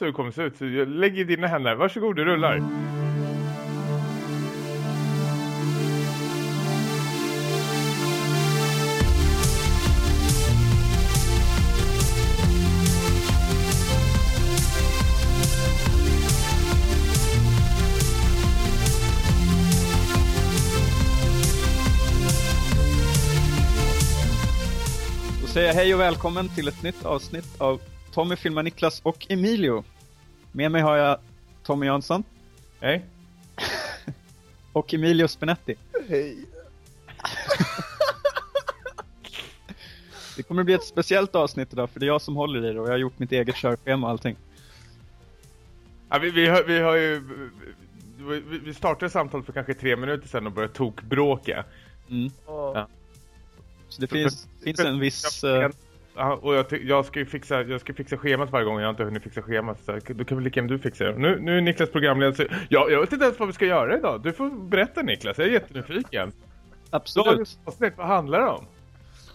hur det kommer se ut. Så jag lägger i dina händer. Varsågod, du rullar. Då säger jag hej och välkommen till ett nytt avsnitt av Tommy filmar Niklas och Emilio. Med mig har jag Tommy Jansson Hej. och Emilio Spinetti. Hej. Det kommer bli ett speciellt avsnitt idag för det är jag som håller i det och jag har gjort mitt eget körschema och allting. Ja, vi, vi, har, vi har ju... Vi, vi startade samtalet för kanske tre minuter sedan och började tokbråka. Mm. Ja. Så det finns, finns en viss... Ja, och jag, jag, ska fixa, jag ska fixa schemat varje gång jag har inte hunnit fixa schemat. Så då kan väl lika gärna du fixa det. Nu, nu är Niklas programledare. Ja, jag vet inte ens vad vi ska göra idag. Du får berätta Niklas, jag är jättenyfiken. absolut. Dagens avsnitt, vad handlar det om?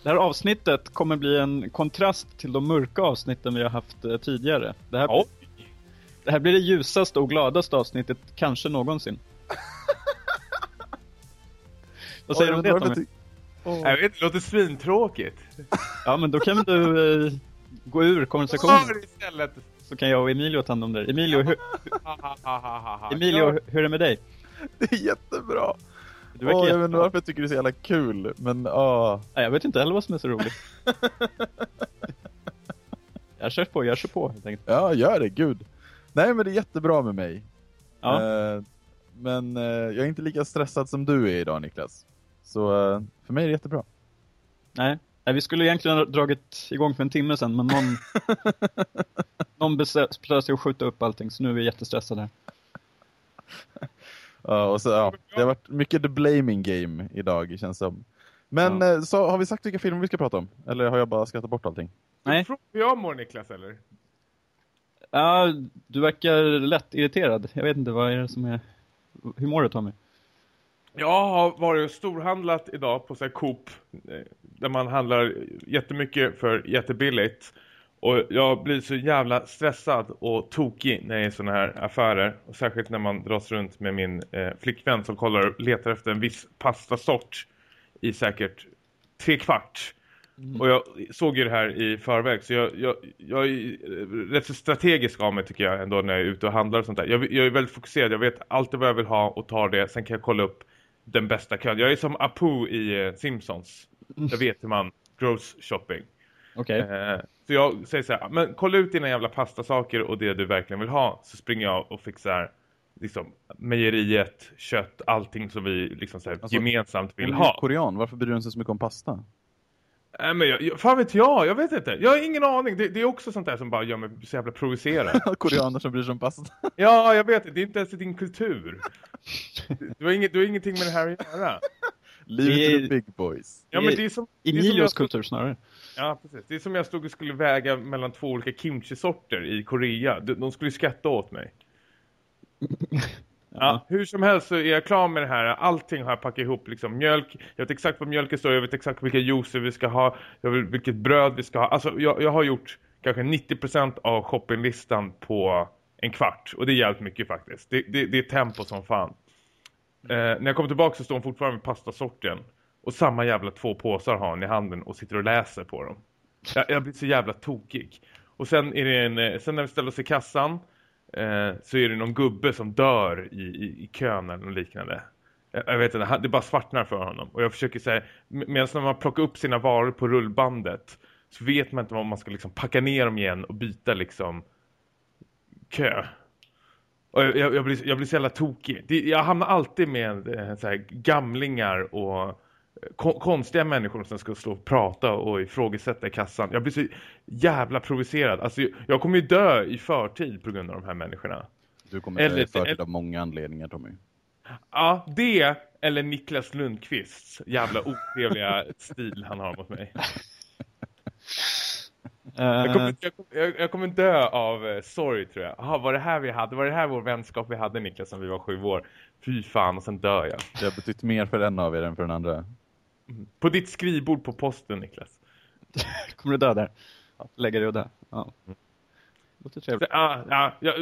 Det här avsnittet kommer bli en kontrast till de mörka avsnitten vi har haft eh, tidigare. Det här, Ja. det här blir det ljusaste och gladaste avsnittet kanske någonsin. vad säger du om det Tommy? Jag vet inte, det låter svintråkigt. Ja men då kan du eh, gå ur konversationen istället. så kan jag och Emilio ta hand om det. Emilio, hur. Emilio Ja, hur- är det med dig? Det är jättebra. Du verkar Åh, jag vet inte varför jag tycker det är så jävla kul, men. Nej, jag vet inte heller vad som är så roligt. jag kör på, jag kör på helt enkelt. Ja, gör det, gud. Nej, men det är jättebra med mig. Ja. Eh, men eh, jag är inte lika stressad som du är idag, Niklas. Så eh, för mig är det jättebra. Nej. Nej, vi skulle egentligen ha dragit igång för en timme sedan, men någon, någon beslöt sig att skjuta upp allting, så nu är vi jättestressade. Ja, och så, ja, det har varit mycket the blaming game idag, känns som. Men Ja. eh, så har vi sagt vilka filmer vi ska prata om? Eller har jag bara skrattat bort allting? Nej. Fråga hur jag mår Niklas eller? Ja, du verkar lätt irriterad. Jag vet inte, vad är det som är... Hur mår du Tommy? Jag har varit storhandlat idag på så här Coop eh, där man handlar jättemycket för jättebilligt. Och jag blir så jävla stressad och tokig när jag är i sådana här affärer. Och särskilt när man dras runt med min eh, flickvän som kollar och letar efter en viss pastasort i säkert tre kvart. Och jag såg ju det här i förväg så jag, jag, jag är eh, rätt så strategisk av mig tycker jag ändå när jag är ute och handlar och sånt där. Jag, jag är väldigt fokuserad, jag vet alltid vad jag vill ha och tar det. Sen kan jag kolla upp den bästa kön. Jag är som Apu i eh, Simpsons. Jag vet hur man gross shopping. Okej. Eh, så jag säger så här, men kolla ut dina jävla pastasaker och det du verkligen vill ha. Så springer jag och fixar liksom mejeriet, kött, allting som vi liksom så här, Alltså, gemensamt vill ha. Korean, varför bryr du dig så mycket om pasta? Nej men jag, jag, fan vet jag, jag vet inte. Jag har ingen aning. Det, det är också sånt där som bara gör mig så jävla provocerad. Koreaner som bryr sig om pasta. ja, jag vet det. Det är inte ens din kultur. Du har, inget, du har ingenting med det här att göra. Livet Det är- big boys. Ja, men det är som, Emilios jag, kultur snarare. ja, precis. Det är som jag stod och skulle väga mellan två olika kimchi-sorter i Korea. De, de skulle skratta åt mig. Ja, hur som helst så är jag klar med det här. Allting har jag packat ihop. Liksom mjölk, jag vet exakt vad mjölken står. Jag vet exakt vilka juicer vi ska ha. Jag vet vilket bröd vi ska ha. Alltså jag, jag har gjort kanske 90% av shoppinglistan på en kvart. Och det är jävligt mycket faktiskt. Det, det, det är tempo som fan. Eh, när jag kommer tillbaka så står hon fortfarande med pastasorten. Och samma jävla två påsar har hon i handen och sitter och läser på dem. Jag, jag blir så jävla tokig. Och sen, är det en, eh, sen när vi ställer oss i kassan eh, så är det någon gubbe som dör i, i, i kön eller liknande. Jag, jag vet inte, det bara svartnar för honom. Och jag försöker säga, medan när man plockar upp sina varor på rullbandet så vet man inte om man ska liksom packa ner dem igen och byta liksom kö. Och jag, jag, jag, blir, jag blir så jävla tokig. Det, jag hamnar alltid med eh, så här, gamlingar och eh, ko- konstiga människor som ska stå och prata och ifrågasätta i kassan. Jag blir så jävla provocerad. Alltså, jag- kommer ju dö i förtid på grund av de här människorna. Du kommer Eller- eller, förtid eller- av många anledningar, Tommy. Ja, det eller Niklas Lundqvists jävla otrevliga stil han har mot mig. Jag Eh, kommer, jag, kommer- jag, jag kommer dö av eh, sorg tror jag. Aha, var det här vi hade? Var det här vår vänskap vi hade Niklas när vi var sju år? Fy fan och sen dör jag. Det har betytt mer för en av er än för den andra. På ditt skrivbord på posten Niklas. kommer du dö där? Lägga dig och dö. Ja. låter trevligt. Ja, ja,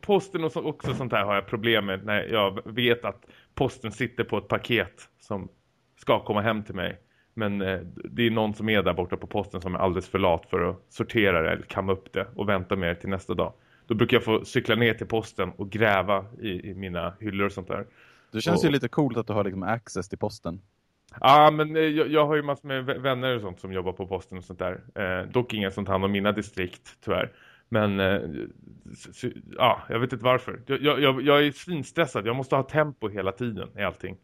posten och så, också sånt här har jag problem med när jag vet att posten sitter på ett paket som ska komma hem till mig. Men eh, det är någon som är där borta på posten som är alldeles för lat för att sortera det eller kamma upp det och vänta med det till nästa dag. Då brukar jag få cykla ner till posten och gräva i, i mina hyllor och sånt där. Det känns Och- ju lite coolt att du har liksom access till posten. Ja, men eh, jag, jag har ju massor med vä- vänner och sånt som jobbar på posten och sånt där. Eh, dock inga tar hand om mina distrikt, tyvärr. Men, eh, ja, jag vet inte varför. Jag, jag, jag, jag är svinstressad. Jag måste ha tempo hela tiden i allting.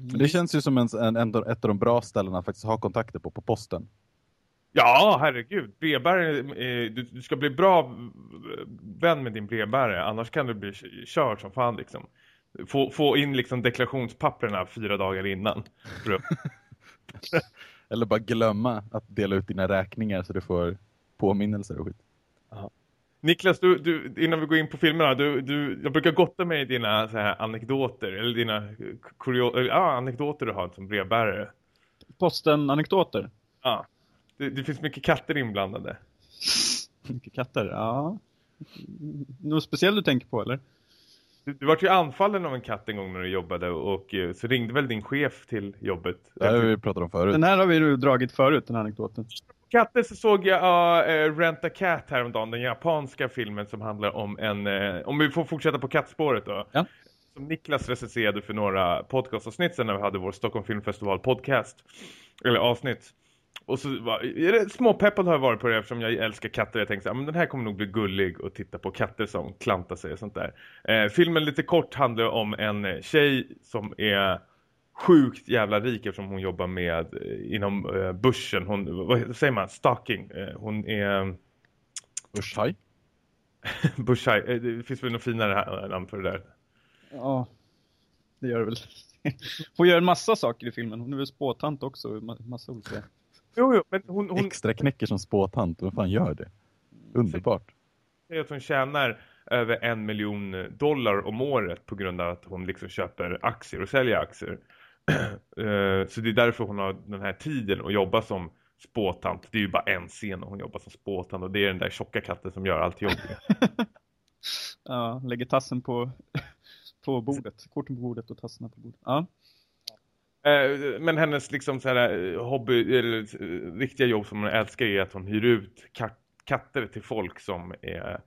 Men Det känns ju som en, en, en, ett av de bra ställena att faktiskt ha kontakter på, på posten. Ja, herregud. Brevbärare, eh, du, du ska bli bra vän med din brevbärare. Annars kan du bli körd som fan liksom. Få, få in liksom deklarationspapperna fyra dagar innan. Eller bara glömma att dela ut dina räkningar så du får påminnelser och skit. Niklas, du, du, innan vi går in på filmerna, du, du, jag brukar gotta mig i dina så här, anekdoter, eller dina kurio, eller, ja, anekdoter du har som brevbärare. Posten-anekdoter. Ja. Det, det finns mycket katter inblandade. Mycket katter, ja. Något speciellt du tänker på, eller? Du, du var ju anfallen av en katt en gång när du jobbade och eh, så ringde väl din chef till jobbet. Det här har vi pratat om förut. Den här har vi ju dragit förut, den här anekdoten. Katter så såg jag uh, Rent a Cat häromdagen, den japanska filmen som handlar om en, eh, om vi får fortsätta på kattspåret då. Ja. Som Niklas recenserade för några podcastavsnitt sen när vi hade vår Stockholm Filmfestival podcast. Eller avsnitt. Och så var, småpeppad har jag varit på det eftersom jag älskar katter. Jag tänkte så här, men den här kommer nog bli gullig och titta på katter som klantar sig och sånt där. Eh, filmen lite kort handlar om en eh, tjej som är sjukt jävla rik eftersom hon jobbar med eh, inom eh, börsen. Hon, vad säger man? Stalking. Eh, hon är börshaj. Eh, det finns väl något finare här- namn för det där. Ja, det gör det väl. Hon gör en massa saker i filmen. Hon är väl spåtant också. ma- Massa olika. Jo, jo, men hon, hon Extra knäcker som spåtant. Vem fan gör det? Underbart. säger att hon tjänar över en miljon dollar om året på grund av att hon liksom köper aktier och säljer aktier. Eh, Så det är därför hon har den här tiden att jobba som spåtant. Det är ju bara en scen och hon jobbar som spåtant och det är den där tjocka katten som gör allt jobb. Ja, lägger tassen på, på bordet. Korten på bordet och tassarna på bordet. Ja. Eh, Men hennes liksom så här eh, hobby eller riktiga jobb som hon älskar är att hon hyr ut kat- katter till folk som är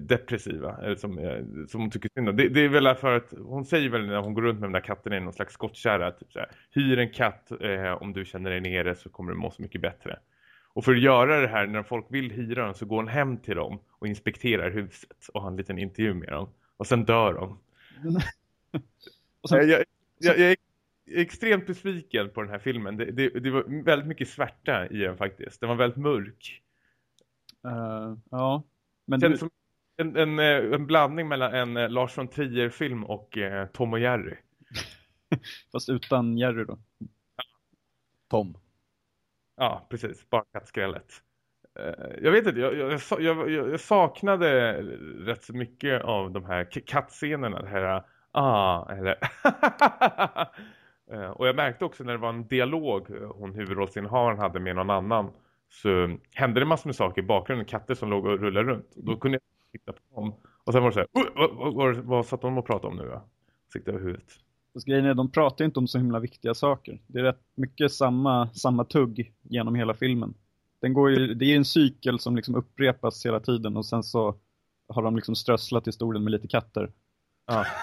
depressiva eller som, är, som hon tycker synd om. Det, det är väl för att hon säger väl när hon går runt med de där katterna i någon slags skottkärra typ så här, hyr en katt eh, om du känner dig nere så kommer du må så mycket bättre. Och för att göra det här när folk vill hyra dem så går hon hem till dem och inspekterar huset och har en liten intervju med dem. Och sen dör de. Och sen, Eh, Jag, jag, jag är extremt besviken på den här filmen. Det, det, det var väldigt mycket svärta i den faktiskt. Den var väldigt mörk. eh, ja. Men Det du, kändes som en, en, eh, en blandning mellan en eh, Lars von Trier-film och eh, Tom och Jerry. fast utan Jerry då. Tom. Ja, precis. Bara kattskrället. Eh, Jag vet inte, jag, jag, jag, jag, saknade rätt så mycket av de här kattscenerna. Det här, ah, eller Och jag märkte också när det var en dialog hon huvudrollsinnehavaren hade med någon annan så hände det massor med saker i bakgrunden, katter som låg och rullade runt. Då kunde jag titta på dem. Och sen var det så här, "Oj, vad, vad, vad, satt de och pratade om nu? Ja? Siktade över huvudet. Fast grejen är, de pratar inte om så himla viktiga saker. Det är rätt mycket samma, samma tugg genom hela filmen. Den går ju, det är en cykel som liksom upprepas hela tiden och sen så har de liksom strösslat historien med lite katter. Ja.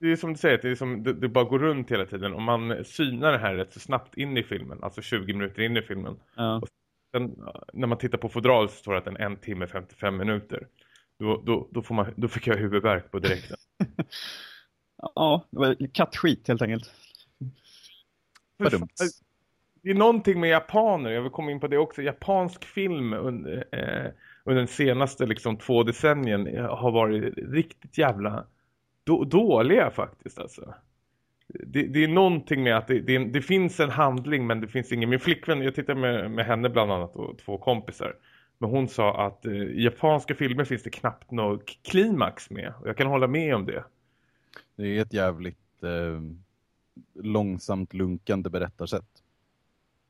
Det är som du säger, det, är som, det, det bara går runt hela tiden. Och man synar det här rätt så snabbt in i filmen. Alltså 20 minuter in i filmen. Ja. Sen, när man tittar på fodral så står det att den är en timme 55 minuter. Då, då, då, får man, då fick jag huvudvärk på direkten. Ja, det var kattskit helt enkelt. Det är någonting med japaner, jag vill komma in på det också. Japansk film under, eh, under den senaste liksom, två decennien har varit riktigt jävla då, dåliga faktiskt. Alltså. Det, det är någonting med att det, det, det finns en handling men det finns ingen. Min flickvän, jag tittar med, med henne bland annat och två kompisar. Men hon sa att eh, i japanska filmer finns det knappt något klimax med. Och jag kan hålla med om det. Det är ett jävligt eh, långsamt lunkande berättarsätt.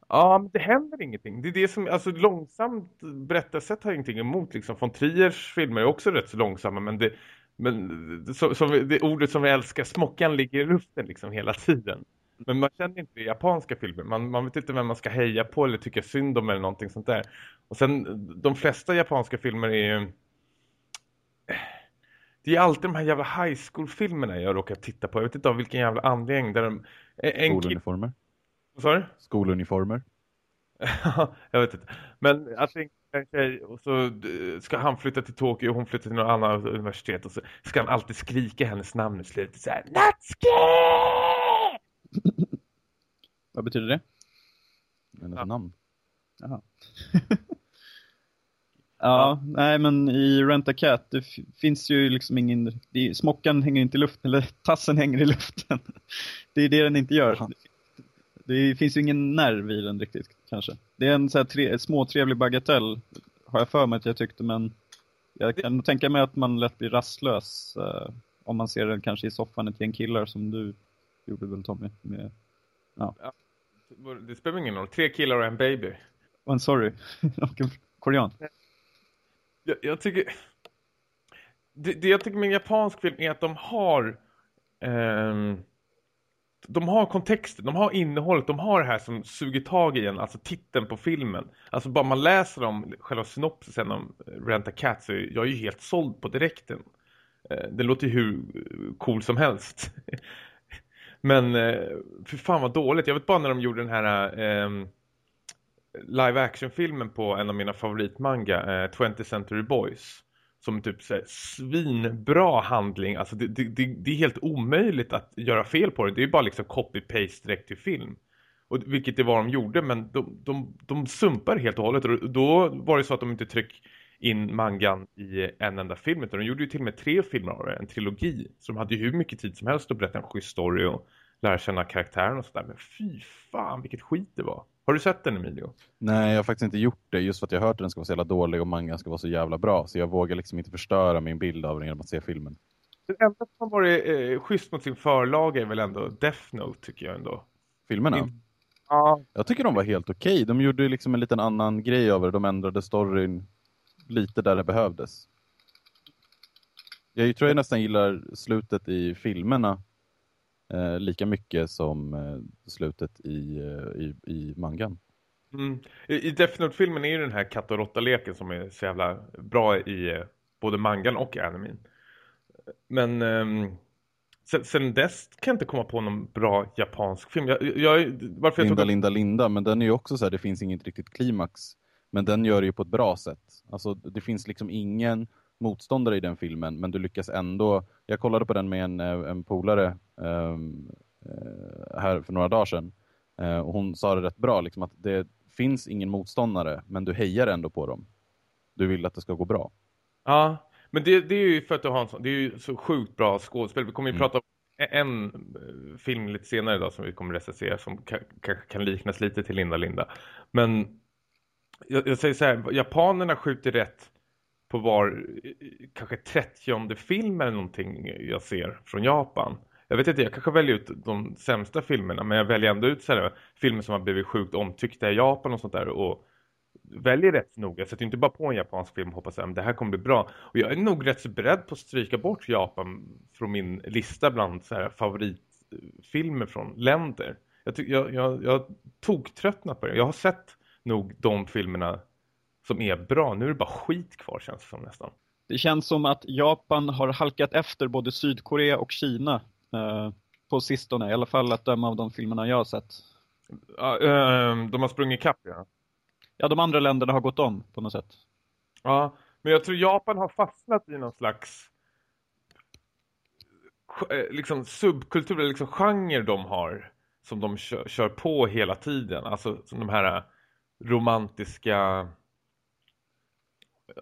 Ja, men det händer ingenting. Det är det som, alltså långsamt berättarsätt har jag ingenting emot liksom. Von Triers filmer är också rätt så långsamma, men det, men så, så, det ordet som vi älskar, smockan ligger i luften liksom hela tiden. Men man känner inte det i japanska filmer. Man, man vet inte vem man ska heja på eller tycka synd om eller någonting sånt där. Och sen, de flesta japanska filmer är ju... Det är alltid de här jävla high school-filmerna jag råkar titta på. Jag vet inte av vilken jävla anledning. Där de, en Skoluniformer. Vad sa du? Skoluniformer. jag vet inte. Men att en tjej och så ska han flytta till Tokyo och hon flyttar till något annat universitet och så ska han alltid skrika hennes namn i slutet så här Natsuki! Vad betyder det? Hennes ja. namn. Jaha. ja, nej men i Rent a Cat det finns ju liksom ingen, det, smockan hänger inte i luften, eller tassen hänger i luften. det är det den inte gör. Aha. Det finns ju ingen nerv i den riktigt kanske. Det är en så här tre, småtrevlig bagatell har jag för mig att jag tyckte men jag kan nog tänka mig att man lätt blir rastlös uh, om man ser den kanske i soffan till en killar som du gjorde väl Tommy med, ja. ja. Det spelar ingen roll. Tre killar och en baby. Oh, I'm sorry. Korean. Jag, jag tycker det, det, jag tycker med en japansk film är att de har um, de har kontexten, de har innehållet, de har det här som suger tag i en, alltså titeln på filmen. Alltså bara man läser om själva synopsisen om eh, Rent a Cat så är jag ju helt såld på direkten. Eh, det låter ju hur eh, cool som helst. Men för fan vad dåligt. Jag vet bara när de gjorde den här eh, live action-filmen på en av mina favoritmanga, eh, 20th Century Boys som typ så här, svinbra handling. Alltså det, det, det, det, är helt omöjligt att göra fel på det. Det är bara liksom copy-paste direkt till film. Och, vilket det var de gjorde, men de, de, de sumpar helt och hållet. Och då var det så att de inte tryck in mangan i en enda film. Utan de gjorde ju till och med tre filmer av det, en trilogi. Så de hade ju hur mycket tid som helst att berätta en schysst story och lära känna karaktären och sådär. Men fy fan, vilket skit det var. Har du sett den Emilio? Nej, jag har faktiskt inte gjort det. Just för att jag hört att den ska vara så jävla dålig och mangan ska vara så jävla bra. Så jag vågar liksom inte förstöra min bild av den genom att se filmen. Det enda som har varit eh, schysst mot sin förlaga är väl ändå Death Note tycker jag ändå. Filmerna? In... Ja. Jag tycker de var helt okej. Okay. De gjorde liksom en liten annan grej över det. De ändrade storyn lite där det behövdes. Jag tror jag nästan gillar slutet i filmerna eh, lika mycket som eh, slutet i, eh, i, i mangan. Mm. I, i Death Note-filmen är ju den här katt och råtta-leken som är så jävla bra i eh, både mangan och animin. Men ehm, sen, sen dess kan jag inte komma på någon bra japansk film. Jag, jag, varför Linda, jag Linda, Linda, men den är ju också så här, det finns inget riktigt klimax. Men den gör det ju på ett bra sätt. Alltså det finns liksom ingen motståndare i den filmen, men du lyckas ändå... Jag kollade på den med en, eh, en polare um, här för några dagar sedan. Uh, och hon sa det rätt bra, liksom att det finns ingen motståndare, men du hejar ändå på dem. Du vill att det ska gå bra. Ja, men det, det är ju för att du har en sån, det är ju så sjukt bra skådespel. Vi kommer ju mm. prata om en film lite senare idag som vi kommer recensera som kanske kan liknas lite till Linda Linda. Men jag, jag säger så här, japanerna skjuter rätt på var eh, kanske 30 film eller någonting jag ser från Japan. Jag vet inte, jag kanske väljer ut de sämsta filmerna men jag väljer ändå ut så här, filmer som har blivit sjukt omtyckta i Japan och sånt där och väljer rätt noga. Jag sätter inte bara på en japansk film och hoppas att det här kommer bli bra. Och jag är nog rätt så beredd på att stryka bort Japan från min lista bland så här favoritfilmer från länder. Jag, jag, jag, jag tog tröttna på det. Jag har sett nog de filmerna som är bra. Nu är det bara skit kvar känns det som nästan. Det känns som att Japan har halkat efter både Sydkorea och Kina eh, på sistone. I alla fall att döma av de filmerna jag har sett. Ja, eh, de har sprungit kapp, ja. Ja, de andra länderna har gått om på något sätt. Ja, men jag tror Japan har fastnat i någon slags eh, liksom subkultur, eller liksom genre de har som de kör, kör på hela tiden. Alltså som de här romantiska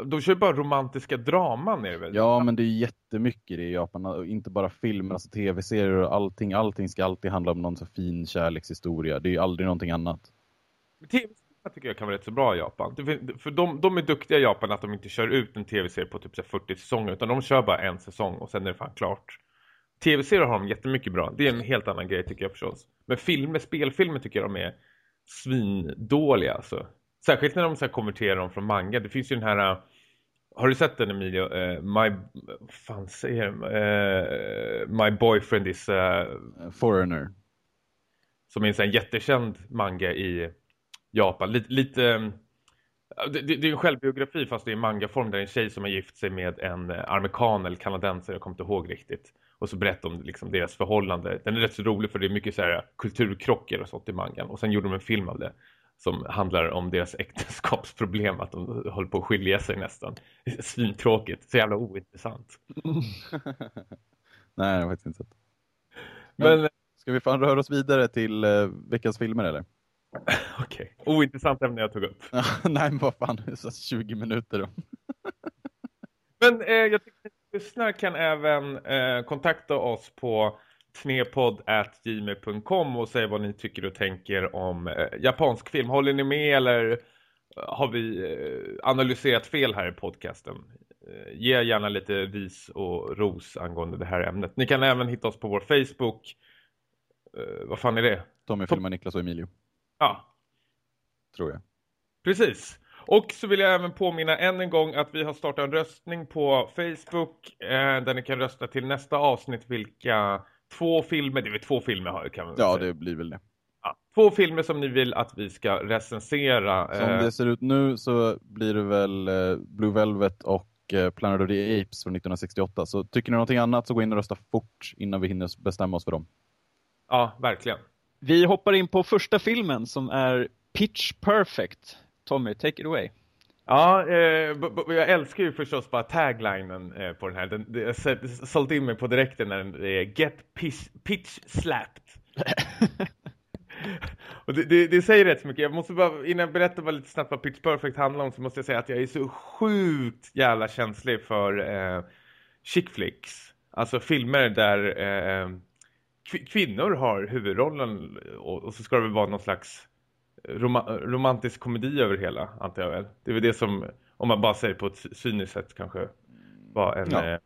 de kör bara romantiska draman är det väl? Ja, men det är jättemycket det i Japan. Inte bara filmer, alltså tv-serier och allting. Allting ska alltid handla om någon så fin kärlekshistoria. Det är ju aldrig någonting annat. TV-serier tycker jag kan vara rätt så bra i Japan. För de, de är duktiga i Japan att de inte kör ut en tv-serie på typ 40 säsonger. Utan de kör bara en säsong och sen är det fan klart. Tv-serier har de jättemycket bra. Det är en helt annan grej tycker jag förstås. Men filmer, spelfilmer tycker jag de är svindåliga alltså. Särskilt när de så här konverterar dem från manga. Det finns ju den här... Uh, har du sett den Emilio? Uh, my... fan säger uh, My boyfriend is... Uh, Foreigner. Som är en sån jättekänd manga i Japan. Lite... lite det, det, är en självbiografi fast det är i mangaform där en tjej som har gift sig med en amerikan eller kanadensare, jag kommer inte ihåg riktigt. Och så berättar om liksom deras förhållande. Den är rätt så rolig för det är mycket så här kulturkrockar och sånt i mangan. Och sen gjorde de en film av det som handlar om deras äktenskapsproblem. Att de håller på att skilja sig nästan. Svintråkigt, så jävla ointressant. Nej, jag faktiskt inte. Men, Men, ska vi fan röra oss vidare till uh, veckans filmer eller? Okej, okay. ointressant ämne jag tog upp. Nej, men vad fan, så 20 minuter då. Men eh, jag tycker att lyssnare kan även eh, kontakta oss på knepodd.gmail.com och säga vad ni tycker och tänker om eh, japansk film. Håller ni med eller eh, har vi eh, analyserat fel här i podcasten? Ge gärna lite ris och ros angående det här ämnet. Ni kan även hitta oss på vår Facebook. Vad fan är det? Tommy filmar Niklas och Emilio. Ja. Tror jag. Precis. Och så vill jag även påminna än en gång att vi har startat en röstning på Facebook eh, där ni kan rösta till nästa avsnitt vilka två filmer, det är två filmer har kan man Ja, säga. det blir väl det. Ja, två filmer som ni vill att vi ska recensera. Som eh, det ser ut nu så blir det väl eh, Blue Velvet och eh, Planet of the Apes från 1968. Så tycker ni någonting annat så gå in och rösta fort innan vi hinner bestämma oss för dem. Ja, verkligen. Vi hoppar in på första filmen som är Pitch Perfect Tommy, take it away. Ja, eh, jag älskar ju förstås bara taglinen eh, på den här. Den, det, jag sålt in mig på direkten när den är Get pitch, pitch slapped. och det, det, det, säger rätt mycket. Jag måste bara, innan jag berättar bara lite snabbt vad Pitch Perfect handlar om så måste jag säga att jag är så sjukt jävla känslig för eh, chick flicks. Alltså filmer där eh, kvinnor har huvudrollen och, och så ska det väl vara någon slags rom romantisk komedi över hela, antar jag väl. Det är väl det som, om man bara säger på ett cyniskt sätt kanske, var en... Ja. Eh,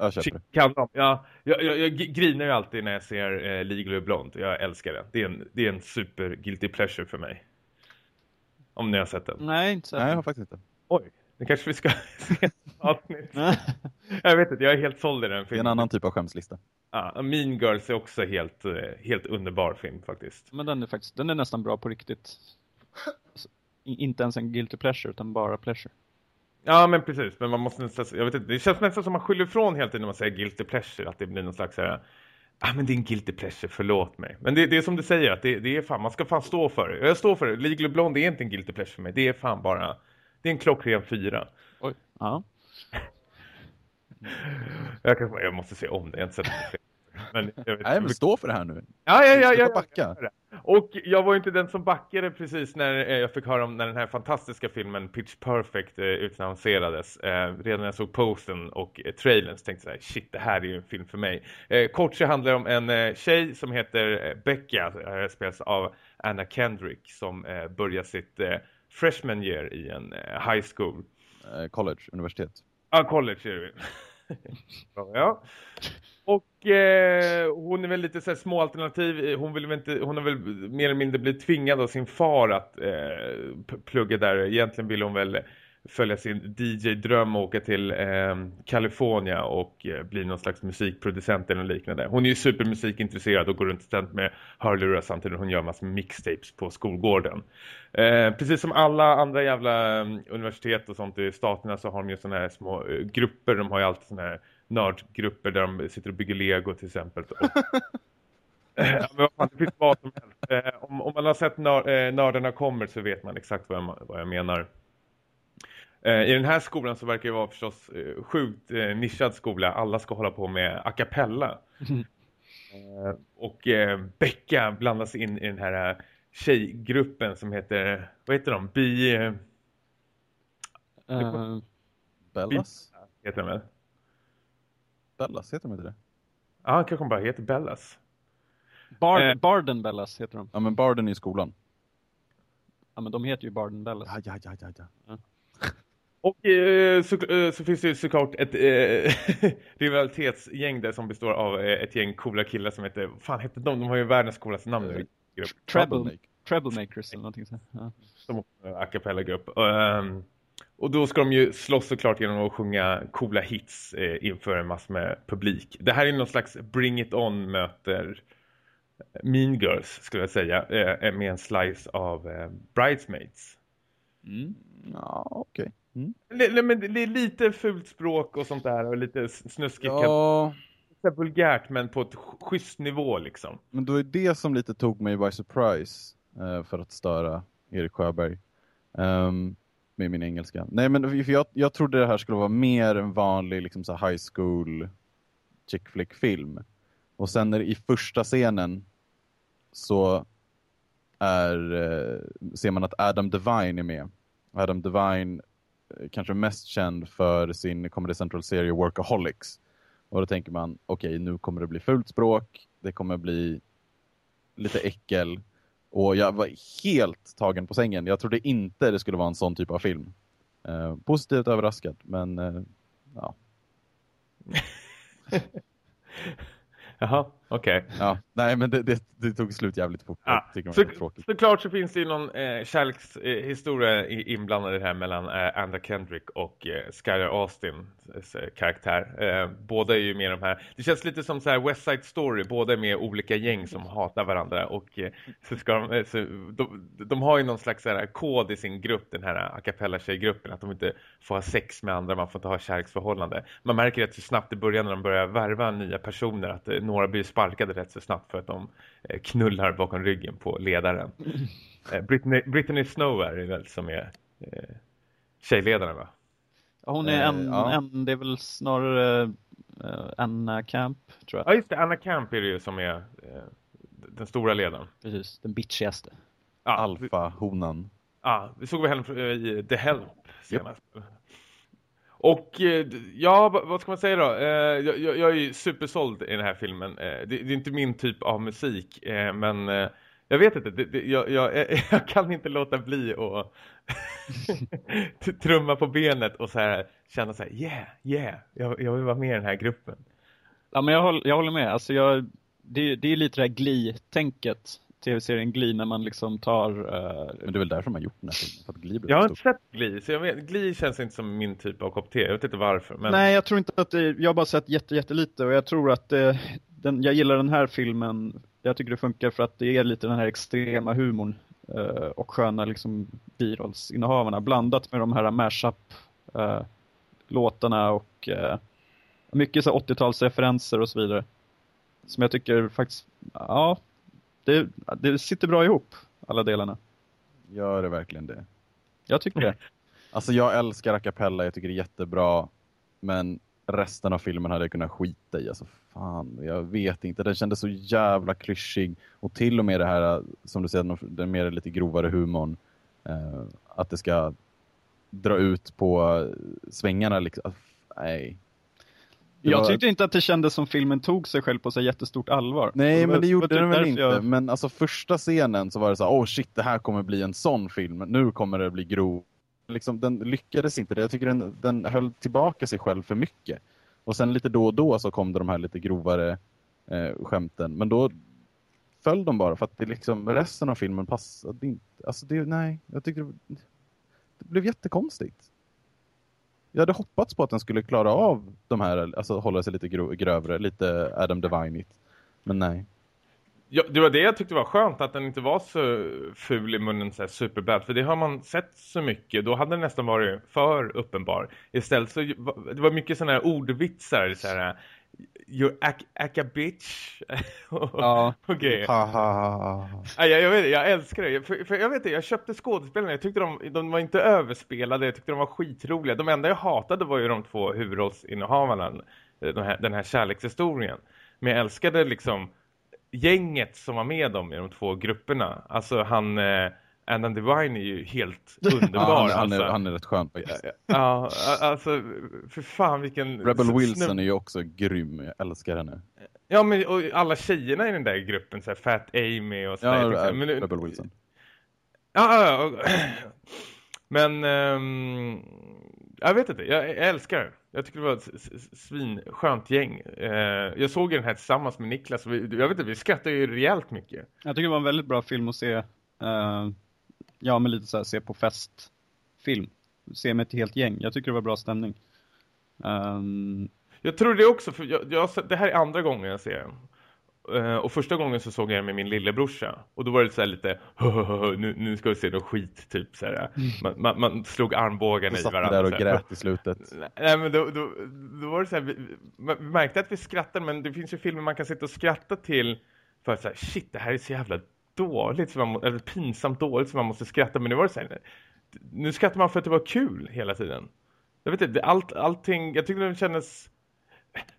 jag köper. Ja, jag, jag, jag grinar ju alltid när jag ser eh, Legally Blonde. Jag älskar den. Det är en, det är en super guilty pleasure för mig. Om ni har sett den. Nej, inte sett Nej, jag har faktiskt inte. Oj, det kanske vi ska se avsnitt. jag vet inte, jag är helt såld i den filmen. Det är en annan typ av skämslista. Ja, mean Girls är också helt, eh, helt underbar film faktiskt. Men den är faktiskt, den är nästan bra på riktigt. inte ens en guilty pleasure utan bara pleasure. Ja, men precis. Men man måste nästan, jag vet inte, det känns nästan som man skyller ifrån helt tiden när man säger guilty pleasure. Att det blir någon slags så här, ah, men det är en guilty pleasure, förlåt mig. Men det, det är som du säger, att det, det, är fan, man ska fan stå för det. Jag står för det. Legally Blonde är inte en guilty pleasure för mig. Det är fan bara, det är en klockren fyra. Oj, ja. Jag, kan, jag måste se om det. Jag har inte sett. Men jag vet, Nej, men stå för det här nu. Ja, ja, ja. ja, backa. Och jag var inte den som backade precis när eh, jag fick höra om när den här fantastiska filmen Pitch Perfect eh, utannonserades. Eh, redan när jag såg posten och eh, trailern så tänkte jag shit, det här är ju en film för mig. Eh, kort så handlar det om en eh, tjej som heter Becca, spelas av Anna Kendrick, som börjar sitt freshman year i en eh, high school. college, universitet. Ja, college är det. ja. Och eh, hon är väl lite så här små alternativ. Hon, vill väl inte, hon har väl mer eller mindre blivit tvingad av sin far att eh, plugga där. Egentligen vill hon väl följa sin DJ-dröm och åka till eh, Kalifornien och eh, bli någon slags musikproducent eller liknande. Hon är ju supermusikintresserad och går runt ständigt med hörlurar samtidigt som hon gör massor med mixtapes på skolgården. Eh, precis som alla andra jävla ehm, universitet och sånt i staterna så har de ju sådana här små eh, grupper. De har ju alltid sådana här nördgrupper där de sitter och bygger Lego till exempel. men vad det finns vad som helst. Eh, om, om man har sett nör, eh, Nördarna kommer så vet man exakt vad jag, vad jag menar. Eh, I den här skolan så verkar det vara förstås eh, sjukt eh, nischad skola. Alla ska hålla på med a cappella. Mm. och Becka blandas in i den här tjejgruppen som heter, vad heter de? Bi... Uh, Bellas? Bi, heter de Bellas, heter de inte det? Ja, kanske de bara heter Bellas. Bar eh. Barden Bellas heter de. Ja, men Barden i skolan. Ja, men de heter ju Barden Bellas. Ja, ja, ja, ja. ja. Och eh, så, eh, så, finns det såklart ett eh, rivalitetsgäng där som består av eh, ett gäng coola killar som heter, fan heter de? De har ju världens coolaste namn. Uh, Treble, Troublemakers eller någonting så. Ja. Som a cappella-grupp. Um, och då ska de ju slåss såklart genom att sjunga coola hits eh, inför en massa med publik. Det här är någon slags Bring It On möter Mean Girls skulle jag säga. Eh, med en slice av eh, Bridesmaids. Mm. Ja, okej. Okay. Mm. Men det är lite fult språk och sånt där och lite snuskigt. Ja. Vulgärt men på ett schysst nivå liksom. Men då är det som lite tog mig by surprise eh, för att störa Erik Sjöberg. Um, med min engelska. Nej, men jag, jag trodde det här skulle vara mer en vanlig liksom, så high school chick flick film. Och sen när, i första scenen så är, eh, ser man att Adam Devine är med. Adam Devine kanske mest känd för sin Comedy Central-serie Workaholics. Och då tänker man, okej okay, nu kommer det bli fult språk, det kommer bli lite äckel. Och jag var helt tagen på sängen. Jag trodde inte det skulle vara en sån typ av film. Eh, positivt överraskad, men eh, ja. Jaha, okej. Okay. Ja, nej men det, det, det, tog slut jävligt fort. Ja. Så, såklart så finns det ju någon eh, kärlekshistoria eh, inblandad i det här mellan eh, Andra Kendrick och eh, Skyler Austins eh, karaktär. Eh, båda är ju med de här. Det känns lite som så här West Side Story. Båda är med olika gäng som hatar varandra. Och eh, så ska de, eh, så, de, de, har ju någon slags så här, kod i sin grupp, den här a cappella tjejgruppen. Att de inte får ha sex med andra, man får inte ha kärleksförhållande. Man märker rätt så snabbt i början när de börjar värva nya personer att några blir sparkade rätt så snabbt för att de eh, knullar bakom ryggen på ledaren. Eh, Britney, Britney Snow är det väl som är eh, tjejledaren va? Hon är en, ja. en det är väl snarare Anna Camp tror jag. Ja just det, Anna Camp är det ju som är den stora ledaren. Precis, den bitchigaste. Ja, Alfa-honan. Ja, vi såg väl henne i The Help senast. Yep. Och eh, ja, vad ska man säga då? Eh, jag, jag, jag är ju supersåld i den här filmen. Eh, det, det är inte min typ av musik, men jag vet inte. Det, det, jag, jag, jag, kan inte låta bli att trumma på benet och så här, känna så här, yeah, yeah, jag, jag vill vara med i den här gruppen. Ja, men jag, håller, jag håller med. Alltså jag, det, det är lite det här gli-tänket tv-serien Glee när man liksom tar... Uh... Men det är väl därför man gjort den här filmen, för att Glee Jag har inte sett Glee, så jag vet, Glee känns inte som min typ av kopp te. Jag vet inte varför. Men... Nej, jag tror inte att det, jag har bara sett jätte, jättelite och jag tror att det, den, jag gillar den här filmen. Jag tycker det funkar för att det är lite den här extrema humorn uh, och sköna liksom birollsinnehavarna blandat med de här mashup uh, låtarna och uh, mycket så 80-talsreferenser och så vidare. Som jag tycker faktiskt, ja, det, det sitter bra ihop, alla delarna. Gör det verkligen det? Jag tycker det. Alltså jag älskar a cappella, jag tycker det är jättebra. Men resten av filmen hade jag kunnat skita i. Alltså fan, jag vet inte. Den kändes så jävla klyschig. Och till och med det här, som du säger, den mer lite grovare humorn. Eh, att det ska dra ut på svängarna. Liksom. Nej, jag tyckte inte att det kändes som filmen tog sig själv på så jättestort allvar. Nej, men det gjorde den väl inte. Jag... Men alltså första scenen så var det så här, oh, shit, det här kommer bli en sån film. Nu kommer det bli grov. Liksom, den lyckades inte. Jag tycker den, den höll tillbaka sig själv för mycket. Och sen lite då och då så kom det de här lite grovare eh, skämten. Men då föll de bara för att det liksom, resten av filmen passade inte. Alltså det, nej, jag tyckte det, det blev jättekonstigt jag hade hoppats på att den skulle klara av de här, alltså hålla sig lite grövre, lite Adam devine Men nej. Ja, det var det jag tyckte var skönt, att den inte var så ful i munnen så här superbad. För det har man sett så mycket, då hade den nästan varit för uppenbar. Istället så det var mycket sådana här ordvitsar, så här, You ack, ack a bitch. ja. Okej. Okay. jag, jag, vet, jag älskar det. För, för jag vet det, jag köpte skådespelarna. Jag tyckte de, de var inte överspelade. Jag tyckte de var skitroliga. De enda jag hatade var ju de två huvudrollsinnehavarna. Den här, den här kärlekshistorien. Men jag älskade liksom gänget som var med dem i de två grupperna. Alltså han... Eh, Adam Devine är ju helt underbar. ja, han, han, alltså. är, han är rätt skön Ja, alltså för fan vilken... Rebel Wilson är ju också grym, jag älskar henne. Ja, men och alla tjejerna i den där gruppen, så här, Fat Amy och så Ja, där, men, Rebel Wilson. Ja, ja, men um, jag vet inte, jag, jag älskar det. Jag tycker det var ett svinskönt gäng. Uh, jag såg den här tillsammans med Niklas och vi, jag vet inte, vi skrattade ju rejält mycket. Jag tycker det var en väldigt bra film att se Uh, ja, men lite så här, se på festfilm. Se med ett helt gäng. Jag tycker det var bra stämning. Um... Jag tror det också, för jag, jag, det här är andra gången jag ser den. Uh, och första gången så såg jag den med min lillebrorsa. Och då var det så lite, nu, nu ska vi se någon skit typ. Så här. Mm. Man, man, man slog armbågarna i varandra. där och grät i slutet. Nej men då, då, då var det så här, vi, vi märkte att vi skrattade men det finns ju filmer man kan sitta och skratta till. För att säga, shit det här är så jävla dåligt, man, eller pinsamt dåligt så man måste skratta. Men nu var det så här, nu skrattar man för att det var kul hela tiden. Jag vet inte, allt, allting, jag tycker det kändes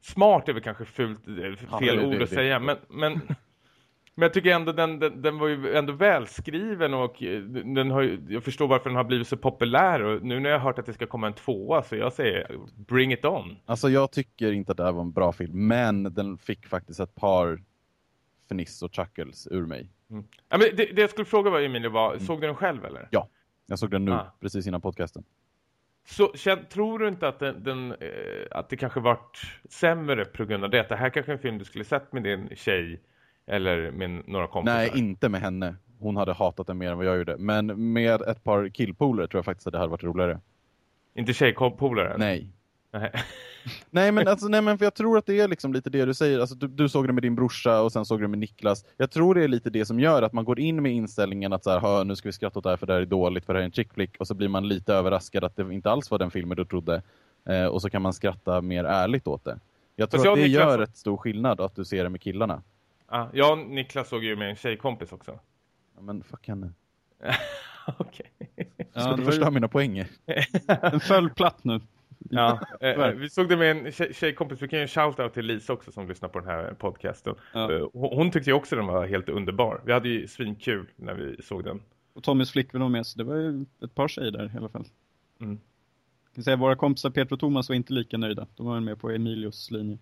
smart är väl kanske fult, eh, fel ja, ord det, att det, säga, men, men, men jag tycker ändå den, den, den, var ju ändå välskriven och eh, den har, jag förstår varför den har blivit så populär och nu när jag har hört att det ska komma en tvåa så jag säger bring it on. Alltså jag tycker inte att det här var en bra film, men den fick faktiskt ett par fniss och chuckles ur mig. Mm. Ja, men det, det jag skulle fråga var Emilie var, mm. såg du den själv eller? Ja, jag såg den nu, ah. precis innan podcasten. Så tror du inte att, den, den eh, att det kanske varit sämre på grund av det? Att det här kanske är en film du skulle sett med din tjej eller med några kompisar? Nej, inte med henne. Hon hade hatat den mer än vad jag gjorde. Men med ett par killpolare tror jag faktiskt att det hade varit roligare. Inte tjejpolare? Nej. Nej. nej men alltså nej men för jag tror att det är liksom lite det du säger alltså du, du, såg det med din brorsa och sen såg du det med Niklas. Jag tror det är lite det som gör att man går in med inställningen att så här, nu ska vi skratta åt det här för det här är dåligt för det här är en chick flick och så blir man lite överraskad att det inte alls var den filmen du trodde eh, och så kan man skratta mer ärligt åt det. Jag tror jag att det Niklas... gör ett stor skillnad att du ser det med killarna. Ah, jag och Niklas såg ju med en tjejkompis också. Ja, men fuck henne. Okej. Okay. Ska du förstå mina poänger? Den föll platt nu. Ja, eh, vi såg det med en tjej, tjejkompis. Vi kan ju shoutout till Lisa också som lyssnar på den här podcasten. Ja. Eh, hon, hon tyckte ju också den var helt underbar. Vi hade ju svinkul när vi såg den. Och Tommys flickvän var med så det var ju ett par tjejer där i alla fall. Mm. Jag kan säga, våra kompisar Peter och Thomas var inte lika nöjda. De var med på Emilios linje.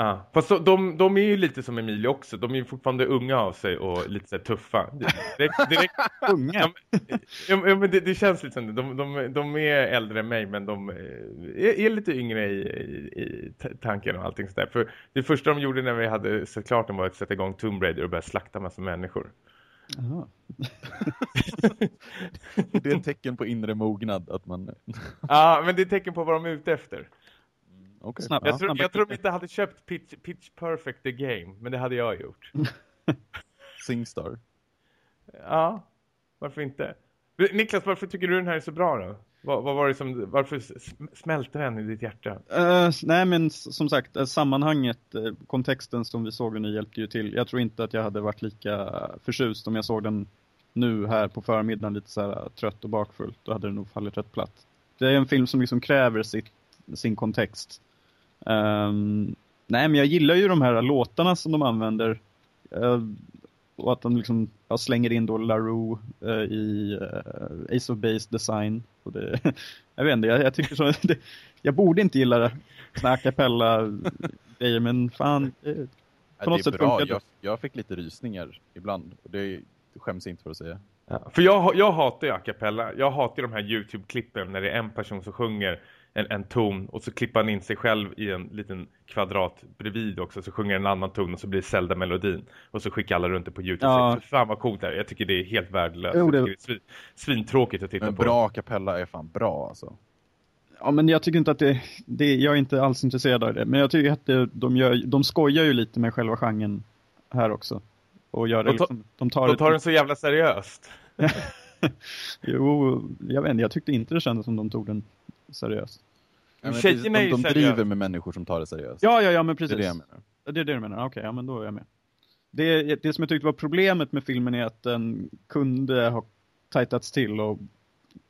Ja, fast så, de, de är ju lite som Emilie också. De är ju fortfarande unga av sig och lite så tuffa. Direkt, direkt, unga? Ja, ja men det, det, känns lite som De, de, de är äldre än mig men de är, är lite yngre i, i, i tanken och allting sådär. För det första de gjorde när vi hade sett klart dem var att sätta igång Tomb Raider och börja slakta massa människor. det är ett tecken på inre mognad att man... ja, men det är ett tecken på vad de är ute efter. Okay. Snabb, jag, tror, jag tror de inte hade köpt Pitch, Pitch Perfect the Game, men det hade jag gjort. Singstar. Ja, varför inte? Niklas, varför tycker du den här är så bra då? Vad, vad var det som, varför smälte den i ditt hjärta? Uh, nej men som sagt, eh, sammanhanget, eh, kontexten som vi såg den i hjälpte ju till. Jag tror inte att jag hade varit lika förtjust om jag såg den nu här på förmiddagen lite så här trött och bakfull. Då hade det nog fallit rätt platt. Det är en film som liksom kräver sitt, sin kontext. Um, nej, men jag gillar ju de här låtarna som de använder. Uh, och att de liksom ja, slänger in då LaRue uh, i uh, Ace of Base design. Och det, jag vet inte, jag, jag tycker så. Det, jag borde inte gilla det. Såna kapella grejer, men fan. Det, på ja, något det är sätt bra. Jag, jag, fick lite rysningar ibland. Och det skäms inte för att säga. Ja, för jag, jag hatar ju a cappella. Jag hatar de här YouTube-klippen när det är en person som sjunger en, en ton och så klippar han in sig själv i en liten kvadrat bredvid också så sjunger en annan ton och så blir Zelda-melodin och så skickar alla runt det på Youtube. Ja. Så, fan vad coolt det är. Jag tycker det är helt värdelöst. Jo, det... Jag det är svin, svintråkigt att titta men på. bra kapella är fan bra alltså. Ja, men jag tycker inte att det, det, jag är inte alls intresserad av det. Men jag tycker att det, de, gör, de skojar ju lite med själva genren här också. Och gör det de, liksom, de tar, de tar det, den så jävla seriöst. jo, jag vet inte, jag tyckte inte det kändes som de tog den seriöst. Ja, Tjejerna de, de, de driver med människor som tar det seriöst. Ja, ja, ja, men precis. Det är det jag menar. Det är det du menar, okej, okay, ja men då är jag med. Det, det som jag tyckte var problemet med filmen är att den kunde ha tajtats till och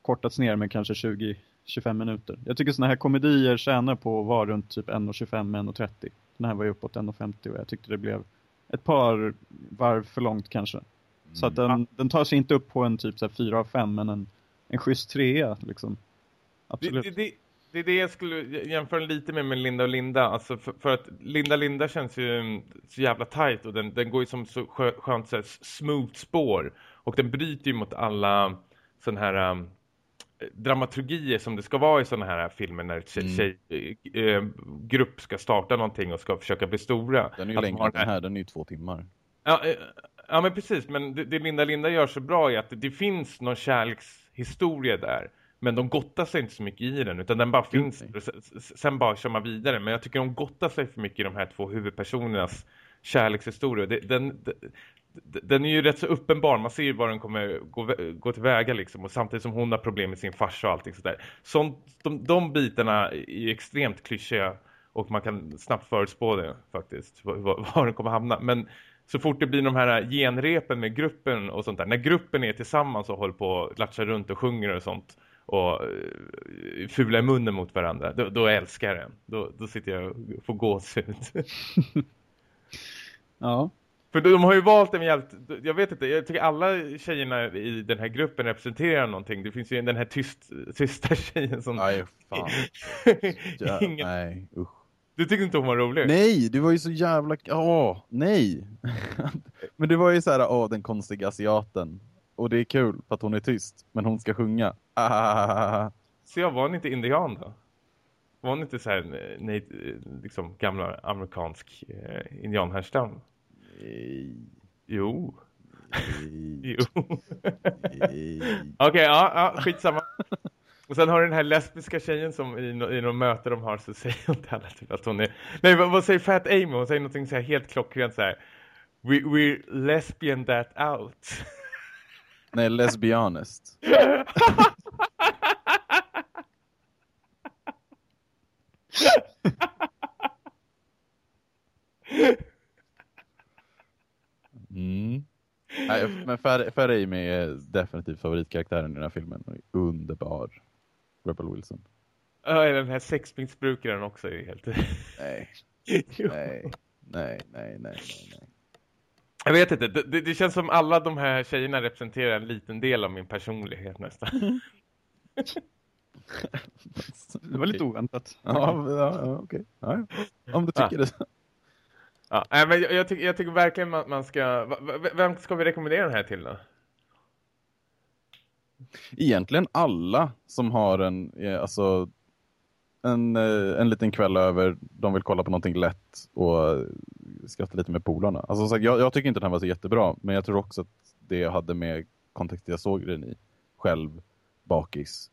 kortats ner med kanske 20-25 minuter. Jag tycker sådana här komedier tjänar på att vara runt typ 1.25-1.30. Den här var ju uppåt 1.50 och jag tyckte det blev ett par varv för långt kanske. Mm. Så att den, mm. den tar sig inte upp på en typ så 4 av 5 men en, en schysst trea liksom. Absolut. Det, det, det är det jag skulle jämföra lite med med Linda och Linda. Alltså för, för att Linda Linda känns ju så jävla tight och den, den går ju som så skönt så här, smooth spår. Och den bryter ju mot alla sådana här um, dramaturgier som det ska vara i sådana här filmer när mm. tjejgrupp äh, ska starta någonting och ska försöka bli stora. Den är ju längre än den här, den är ju två timmar. Ja, ja, men precis. Men det, det Linda Linda gör så bra är att det, det finns någon kärlekshistoria där. Men de gottar sig inte så mycket i den utan den bara finns. Sen bara kör man vidare. Men jag tycker de gottar sig för mycket i de här två huvudpersonernas kärlekshistoria. Den, den, den är ju rätt så uppenbar. Man ser ju var den kommer gå, gå tillväga liksom. Och samtidigt som hon har problem med sin farsa och allting sådär. Sånt, de, de bitarna är extremt klyschiga. Och man kan snabbt förutspå det faktiskt. Var, var den kommer hamna. Men så fort det blir de här genrepen med gruppen och sånt där. När gruppen är tillsammans och håller på att latcha runt och sjunger och sånt och uh, fula i munnen mot varandra, då, då älskar jag den. Då, då sitter jag och får gåshud. ja. För de har ju valt en jävligt, jag vet inte, jag tycker alla tjejerna i den här gruppen representerar någonting. Det finns ju den här tyst, tysta tjejen som... Nej, fan. ja, Ingen... Nej, usch. Du tyckte inte hon var rolig? Nej, du var ju så jävla... Åh, nej. Men det var ju så här, åh, den konstiga asiaten. Och det är kul för att hon är tyst. Men hon ska sjunga. Ah. Så jag var hon inte indian då? Var hon inte så här, nej, liksom gamla amerikansk eh, indianhärstam? Nej. Jo. Nej. jo. Okej, okay, ja, ja, skitsamma. Och sen har du den här lesbiska tjejen som i, no i någon möte de har så säger hon till alla typ att hon är... Nej, vad, vad säger Fat Amy? Hon säger någonting så här helt klockrent så här. We, we're lesbian that out. Nej, let's be honest. Mm. Nej, men Fair Amy är definitivt favoritkaraktären i den här filmen. Underbar. Rebel Wilson. Ja, den här sexmissbrukaren också är helt... Nej. nej. Nej, nej, nej, nej, nej. Jag vet inte, det, det, känns som alla de här tjejerna representerar en liten del av min personlighet nästan. det var lite oväntat. Ja, ja okej. Okay. Ja, om du tycker ja. det. Ja, men jag, jag, tycker, jag tycker verkligen man, man ska... Vem ska vi rekommendera den här till då? Egentligen alla som har en... Eh, alltså en, eh, en liten kväll över, de vill kolla på någonting lätt och skratta lite med polarna. Alltså, så jag, jag tycker inte den här var så jättebra, men jag tror också att det hade med kontexten jag såg den i. Själv, bakis.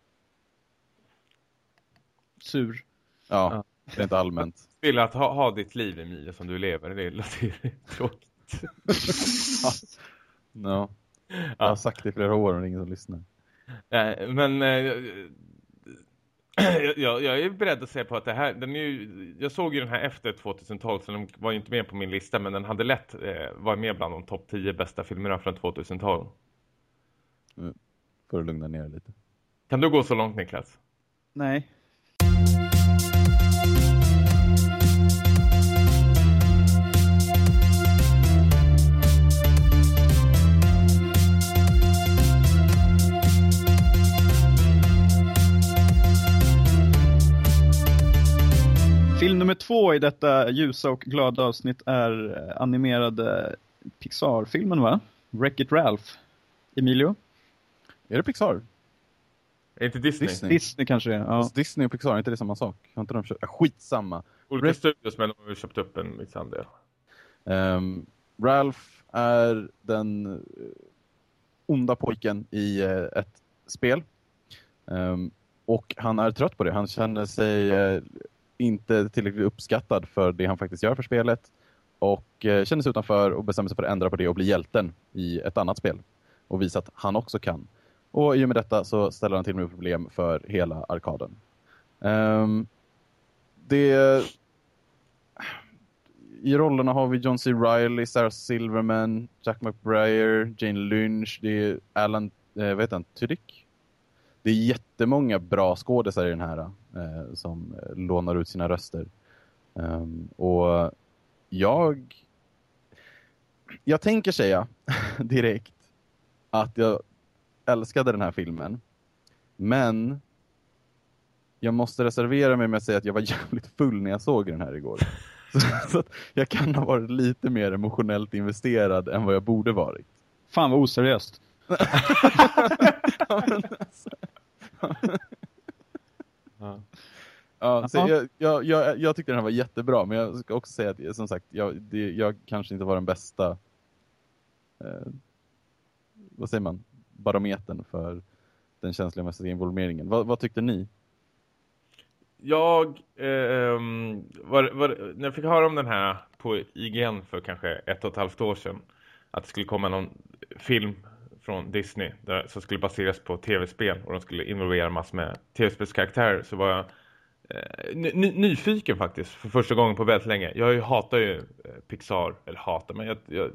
Sur. Ja, ja. det är inte allmänt. Vill att ha, ha ditt liv, Emilia, som du lever. Det låter tråkigt. ja. No. Jag har sagt det i flera år och ingen som lyssnar. Nej, men eh, jag, jag, är beredd att säga på att det här, den är ju, jag såg ju den här efter 2012 så den var ju inte med på min lista men den hade lätt eh, varit med bland de topp 10 bästa filmerna från 2012. Mm. Får du lugna ner lite. Kan du gå så långt Niklas? Nej. Nummer två i detta ljusa och glada avsnitt är eh, animerade Pixar-filmen va? Wreck-It Ralph. Emilio? Är det Pixar? Är inte Disney? Disney, Disney kanske är, ja. Disney och Pixar, är inte det samma sak? Har inte de köpt... Skitsamma. Olika Ralph... studios men de har köpt upp en viss andel. Um, Ralph är den eh, onda pojken i uh, ett spel. Um, och han är trött på det. Han känner sig uh, inte tillräckligt uppskattad för det han faktiskt gör för spelet och eh, känner sig utanför och bestämmer sig för att ändra på det och bli hjälten i ett annat spel och visa att han också kan. Och i och med detta så ställer han till med problem för hela arkaden. Um, det... I rollerna har vi John C. Reilly, Sarah Silverman, Jack McBrayer, Jane Lynch, det är Alan, eh, vet han, Tudyk? Det är jättemånga bra skådisar i den här eh, som eh, lånar ut sina röster. Um, och jag jag tänker säga direkt att jag älskade den här filmen. Men jag måste reservera mig med att säga att jag var jävligt full när jag såg den här igår. Så, så jag kan ha varit lite mer emotionellt investerad än vad jag borde varit. Fan vad oseriöst. ja, alltså, ja. Ja, så jag, jag, jag, jag tyckte den här var jättebra, men jag ska också säga att som sagt, jag, det, jag kanske inte var den bästa eh, vad säger man, barometern för den känslomässiga involveringen. Vad, vad tyckte ni? Jag, eh, var, var, när jag fick höra om den här på IGN för kanske ett och ett halvt år sedan, att det skulle komma någon film från Disney där, som skulle baseras på tv-spel och de skulle involvera massor med tv-spelskaraktärer så var jag eh, ny, nyfiken faktiskt för första gången på väldigt länge. Jag hatar ju eh, Pixar, eller hatar, men jag, jag,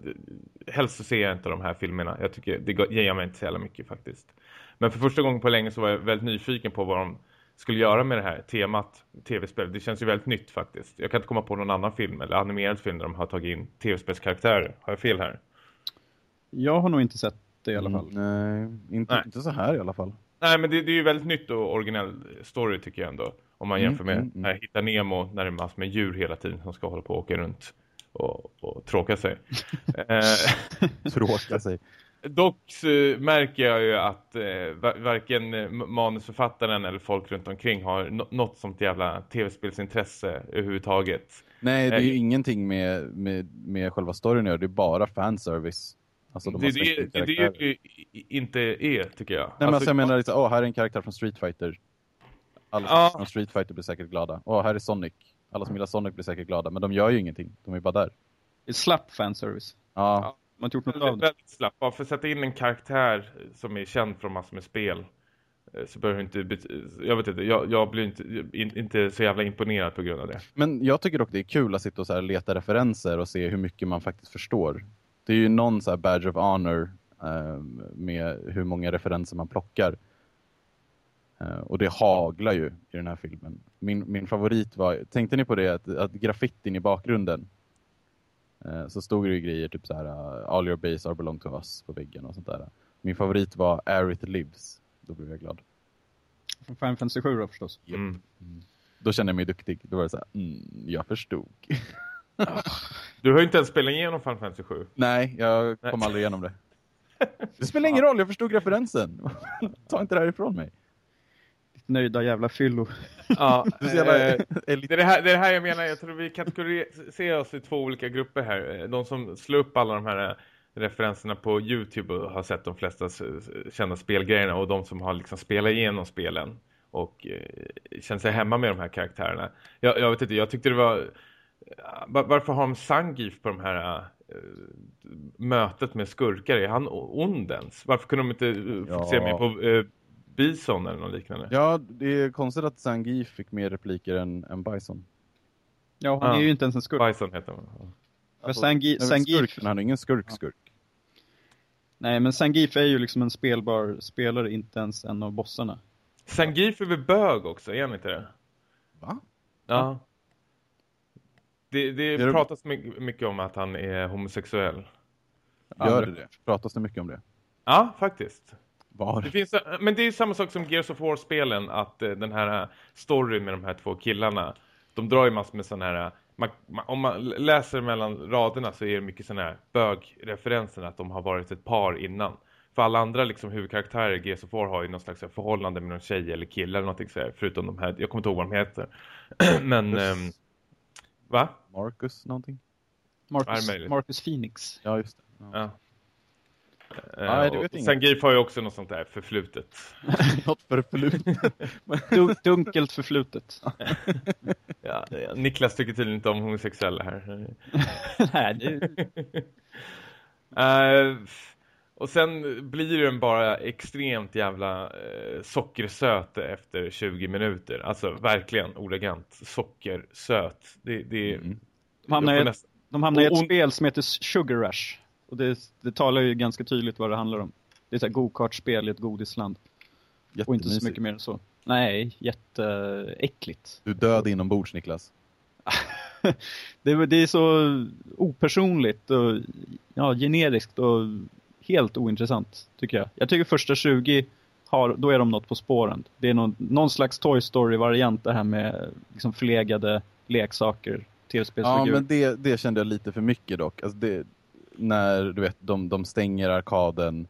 helst så ser jag inte de här filmerna. Jag tycker det ger mig inte så jävla mycket faktiskt. Men för första gången på länge så var jag väldigt nyfiken på vad de skulle göra med det här temat tv-spel. Det känns ju väldigt nytt faktiskt. Jag kan inte komma på någon annan film eller animerad film där de har tagit in tv-spelskaraktärer. Har jag fel här? Jag har nog inte sett det i alla fall. Mm, nej, inte, nej. inte så här i alla fall. Nej, men det, det är ju väldigt nytt och originell story tycker jag ändå. Om man jämför med mm, mm, Hitta Nemo när det är massor med djur hela tiden som ska hålla på och åka runt och, och tråka sig. tråka sig. Dock märker jag ju att eh, varken eh, manusförfattaren eller folk runt omkring har något sånt jävla tv-spelsintresse överhuvudtaget. Nej, det är ju eh, ingenting med, med, med själva storyn det är bara fanservice. Alltså, de det, det, det, det är ju inte är, tycker jag. Nej, men alltså, alltså jag menar, liksom, åh, här är en karaktär från Street Fighter. Alla ja. från Street Fighter blir säkert glada. Åh, här är Sonic. Alla som gillar Sonic blir säkert glada. Men de gör ju ingenting. De är bara där. Det är slapp fanservice. Ja. ja. Man har gjort något av det. Väldigt slapp. Bara för att sätta in en karaktär som är känd från massor med spel eh, så behöver inte jag vet inte jag, jag blir inte, inte så jävla imponerad på grund av det. Men jag tycker dock det är kul att sitta och så leta referenser och se hur mycket man faktiskt förstår. Det är ju någon så här badge of honor eh, med hur många referenser man plockar. Eh, och det haglar ju i den här filmen. Min, min favorit var, tänkte ni på det att, att graffitin i bakgrunden Eh, så stod det ju grejer typ så här uh, All your base are belong to us på väggen och sånt där. Min favorit var Aerith lives. Då blev jag glad. Från Final Fantasy 7 då förstås. Yep. Mm. Mm. Då kände jag mig duktig. Då var det så här, mm, jag förstod. du har ju inte ens spelat igenom Final Fantasy 7. Nej, jag kom Nej. aldrig igenom det. Det spelar ingen roll, jag förstod referensen. Ta inte det här ifrån mig nöjda jävla fyllo. Ja, eh, det, är det, här, det är det här jag menar. Jag tror vi kategoriserar oss i två olika grupper här. De som slår upp alla de här eh, referenserna på Youtube och har sett de flesta kända spelgrejerna och de som har liksom spelat igenom spelen och eh, känner sig hemma med de här karaktärerna. Jag, jag vet inte, jag tyckte det var eh, varför har de Sangif på de här äh, mötet med skurkar? Är han ondens? Varför kunde de inte ja. se mer på äh, Bison eller något liknande. Ja, det är konstigt att Zangief fick mer repliker än, än Bison. Ja, han ah, är ju inte ens en skurk. Bison heter han. Alltså, Zangi Zangief... Skurk, men han är ingen skurk-skurk. Ja. Nej, men Zangief är ju liksom en spelbar spelare, inte ens en av bossarna. Zangief är väl bög också, är han inte det? Va? Ja. Det, det, det pratas mycket om att han är homosexuell. Gör det det? Pratas det mycket om det? Ja, faktiskt. Var? Det finns, men det är samma sak som Gears of War-spelen att eh, den här storyn med de här två killarna de drar ju massor med sådana här man, man, om man läser mellan raderna så är det mycket sådana här bögreferenser att de har varit ett par innan. För alla andra liksom, huvudkaraktärer i Gears of War har ju någon slags förhållande med någon tjej eller kille eller någonting sådär. Förutom de här, jag kommer inte ihåg vad de heter. men, um, va? Marcus någonting? Marcus, Marcus Phoenix. Ja, just det. Ja. ja. Nej, det vet Sen har ju också något sånt där förflutet. något förflutet. dunkelt förflutet. ja, Niklas tycker tydligen inte om homosexuella här. Nej, det... uh, och sen blir den bara extremt jävla uh, sockersöt efter 20 minuter. Alltså verkligen ordagrant sockersöt. Det, det, mm. De hamnar, i ett, nästa... de hamnar i ett spel som heter Sugar Rush. Och det, det talar ju ganska tydligt vad det handlar om. Det är så här go-kartspel i ett godisland. Och inte så mycket mer än så. Nej, jätteäckligt. Du död inombords, Niklas. det, det, är så opersonligt och ja, generiskt och helt ointressant, tycker jag. Jag tycker första 20 har, då är de något på spåren. Det är någon, någon slags Toy Story-variant det här med liksom förlegade leksaker, tv-spelsfigurer. Ja, men det, det kände jag lite för mycket dock. Alltså det, när du vet, de, de stänger arkaden.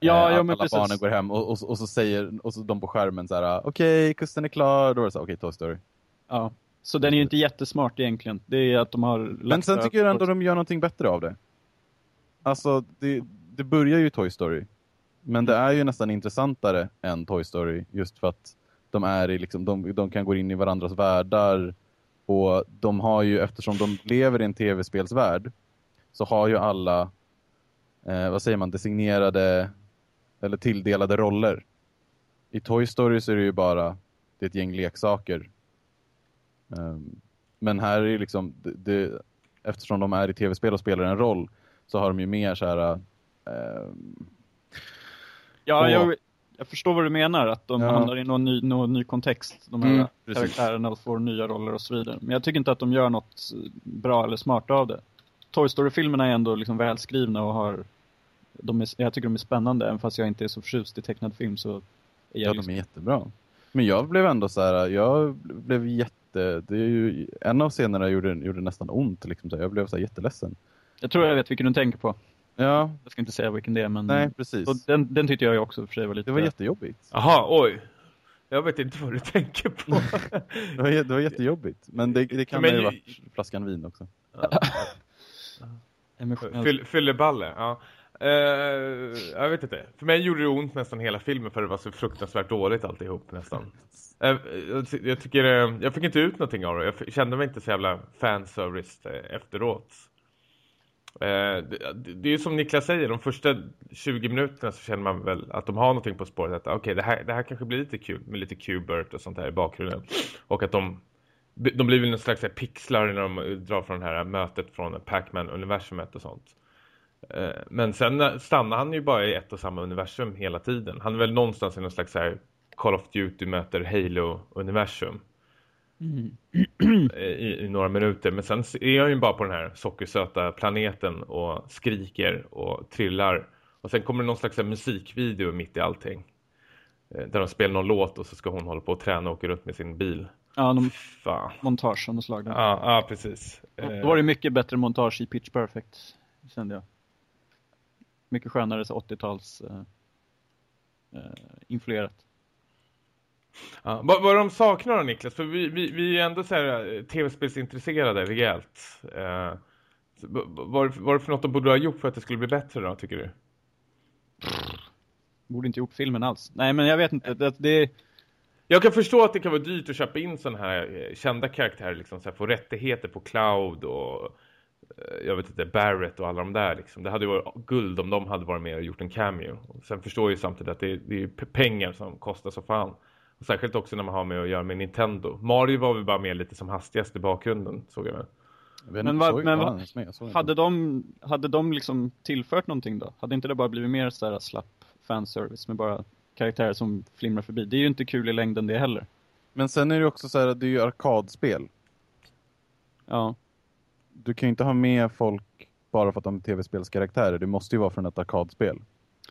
Ja, eh, ja men alla precis. barnen går hem och, och, och, så säger och så de på skärmen så här: okej, okay, kusten är klar. Då är det så okej, okay, Toy Story. Ja, så den är ju inte jättesmart egentligen. Det är att de har... Men sen tycker jag ändå att de gör någonting bättre av det. alltså det, det börjar ju Toy Story. Men det är ju nästan intressantare än Toy Story just för att de är i liksom, de, de kan gå in i varandras världar och de har ju, eftersom de lever i en tv-spelsvärld så har ju alla eh, vad säger man, designerade eller tilldelade roller. I Toy Story så är det ju bara det är ett gäng leksaker. Um, men här är liksom det, det, eftersom de är i tv-spel och spelar en roll så har de ju mer så här Ja, och- jag, jag förstår vad du menar, att de Ja. hamnar i någon ny, någon ny kontext, de här Mm, karaktärerna och får nya roller och så vidare. Men jag tycker inte att de gör något bra eller smart av det. Toy Story-filmerna är ändå liksom välskrivna och har, de är, jag tycker de är spännande, även fast jag inte är så förtjust i tecknad film så är Ja, liksom, de är jättebra. Men jag blev ändå så här, jag blev jätte, det är ju, en av scenerna gjorde, gjorde nästan ont liksom, så jag blev så här jätteledsen. Jag tror jag vet vilken du tänker på. Ja, Jag ska inte säga vilken det är, men nej precis. och den, den tyckte jag ju också för sig var lite... Det var jättejobbigt. Jaha, oj. Jag vet inte vad du tänker på. Det var, det var jättejobbigt. Men det, det kan Men ju varit flaskan vin också. emotionellt. Fyll, fylleballe, ja. Eh, jag vet inte. För mig gjorde det ont nästan hela filmen för det var så fruktansvärt dåligt alltihop nästan. Eh, jag, ty- jag tycker eh, jag fick inte ut någonting av det. Jag kände mig inte så jävla fanservice efteråt. Eh, det, är ju som Niklas säger, de första 20 minuterna så känner man väl att de har någonting på spåret. Att okej, det, här, det här kanske blir lite kul med lite Q-Bert och sånt här i bakgrunden. Och att de, de blir väl någon slags här pixlar när de drar från det här mötet från Pac-Man-universumet och sånt. Eh, men sen stannar han ju bara i ett och samma universum hela tiden. Han är väl någonstans i någon slags här Call of Duty möter Halo-universum Mm. i, i några minuter. Men sen är han ju bara på den här sockersöta planeten och skriker och trillar. Och sen kommer det någon slags musikvideo mitt i allting. Eh, Där de spelar någon låt och så ska hon hålla på och träna och åka runt med sin bil. Ja, de, Fan. montage av något slag. Ja, ja precis. Eh, Då var det mycket bättre montage i Pitch Perfect, kände jag. Mycket skönare så 80-tals eh, eh, influerat. Ja, vad, vad de saknar då Niklas? För vi, vi, vi är ändå så här eh, tv-spelsintresserade rejält. Eh, vad, är det för något de borde ha gjort för att det skulle bli bättre då, tycker du? Borde inte gjort filmen alls. Nej, men jag vet inte. Det, det, Jag kan förstå att det kan vara dyrt att köpa in sådana här eh, kända karaktärer, liksom så här, få rättigheter på Cloud och eh, jag vet inte, Barrett och alla de där liksom. Det hade ju varit guld om de hade varit med och gjort en cameo. Och sen förstår jag ju samtidigt att det, det är ju p- pengar som kostar så fan. Och särskilt också när man har med att göra med Nintendo. Mario var väl bara med lite som hastigast i bakgrunden, såg jag väl. Men såg- men inte. hade, de, hade de liksom tillfört någonting då? Hade inte det bara blivit mer så här slapp fanservice med bara karaktärer som flimrar förbi? Det är ju inte kul i längden det heller. Men sen är det också så här, det är ju arkadspel. Ja, Du kan ju inte ha med folk bara för att de är tv-spelskaraktärer. Det måste ju vara från ett arkadspel.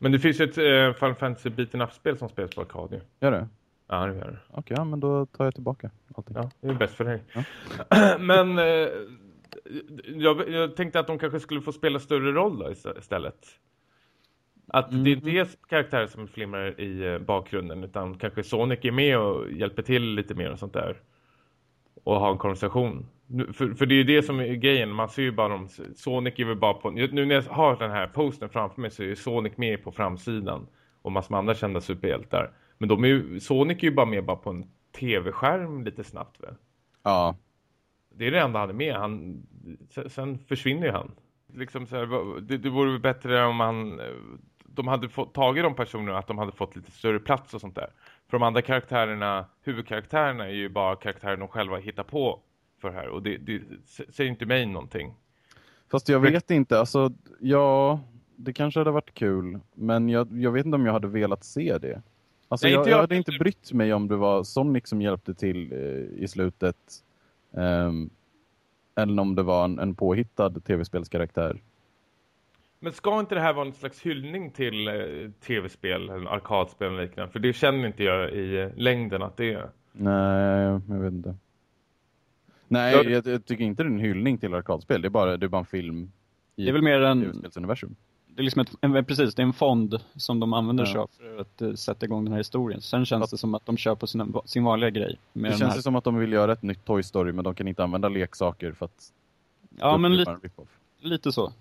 Men det finns ju ett eh, Final Fantasy beaten up-spel som spelas på arkad ju. Gör det? Ja, det gör det. Okej, ja, men då tar jag tillbaka allting. Ja, det är bäst för dig. Ja. Men eh, jag, jag tänkte att de kanske skulle få spela större roll då ist- istället. Att det inte är karaktärer som flimrar i eh, bakgrunden utan kanske Sonic är med och hjälper till lite mer och sånt där. Och har en konversation. För, för det är ju det som är grejen. Man ser ju bara om Sonic är väl bara på... Nu när jag har den här posten framför mig så är Sonic med på framsidan. Och massor med andra kända superhjältar. Men de är ju, Sonic är ju bara med bara på en tv-skärm lite snabbt väl? Ja, Det är det enda han är med. Han, sen- sen försvinner ju han. Liksom så här, det, det vore bättre om man, eh, de hade fått, tagit de personerna, att de hade fått lite större plats och sånt där. För de andra karaktärerna, huvudkaraktärerna är ju bara karaktärer de själva hittar på för det här. Och det, det säger inte mig någonting. fast jag vet inte. Alltså, ja, det kanske hade varit kul. Men jag, jag vet inte om jag hade velat se det. Alltså, Nej, jag, inte jag jag. hade inte brytt mig om det var Sonic som hjälpte till eh, i slutet. ehm, eller om det var en, en påhittad tv-spelskaraktär. Men ska inte det här vara en slags hyllning till eh, tv-spel, eller arkadspel och liknande? För det känner inte jag i eh, längden att det är. Nej, jag vet inte. Nej, Jag- jag, jag tycker inte det är en hyllning till arkadspel. Det är bara, det är bara en film i det är väl mer en, tv-spelsuniversum. Det är liksom ett, en, precis, det är en fond som de använder sig Ja. av för att eh, sätta igång den här historien. Sen känns Fast- det som att de kör på sina, sin vanliga grej. Med Det den känns här. som att de vill göra ett nytt Toy Story men de kan inte använda leksaker för att Ja, men det lite, så.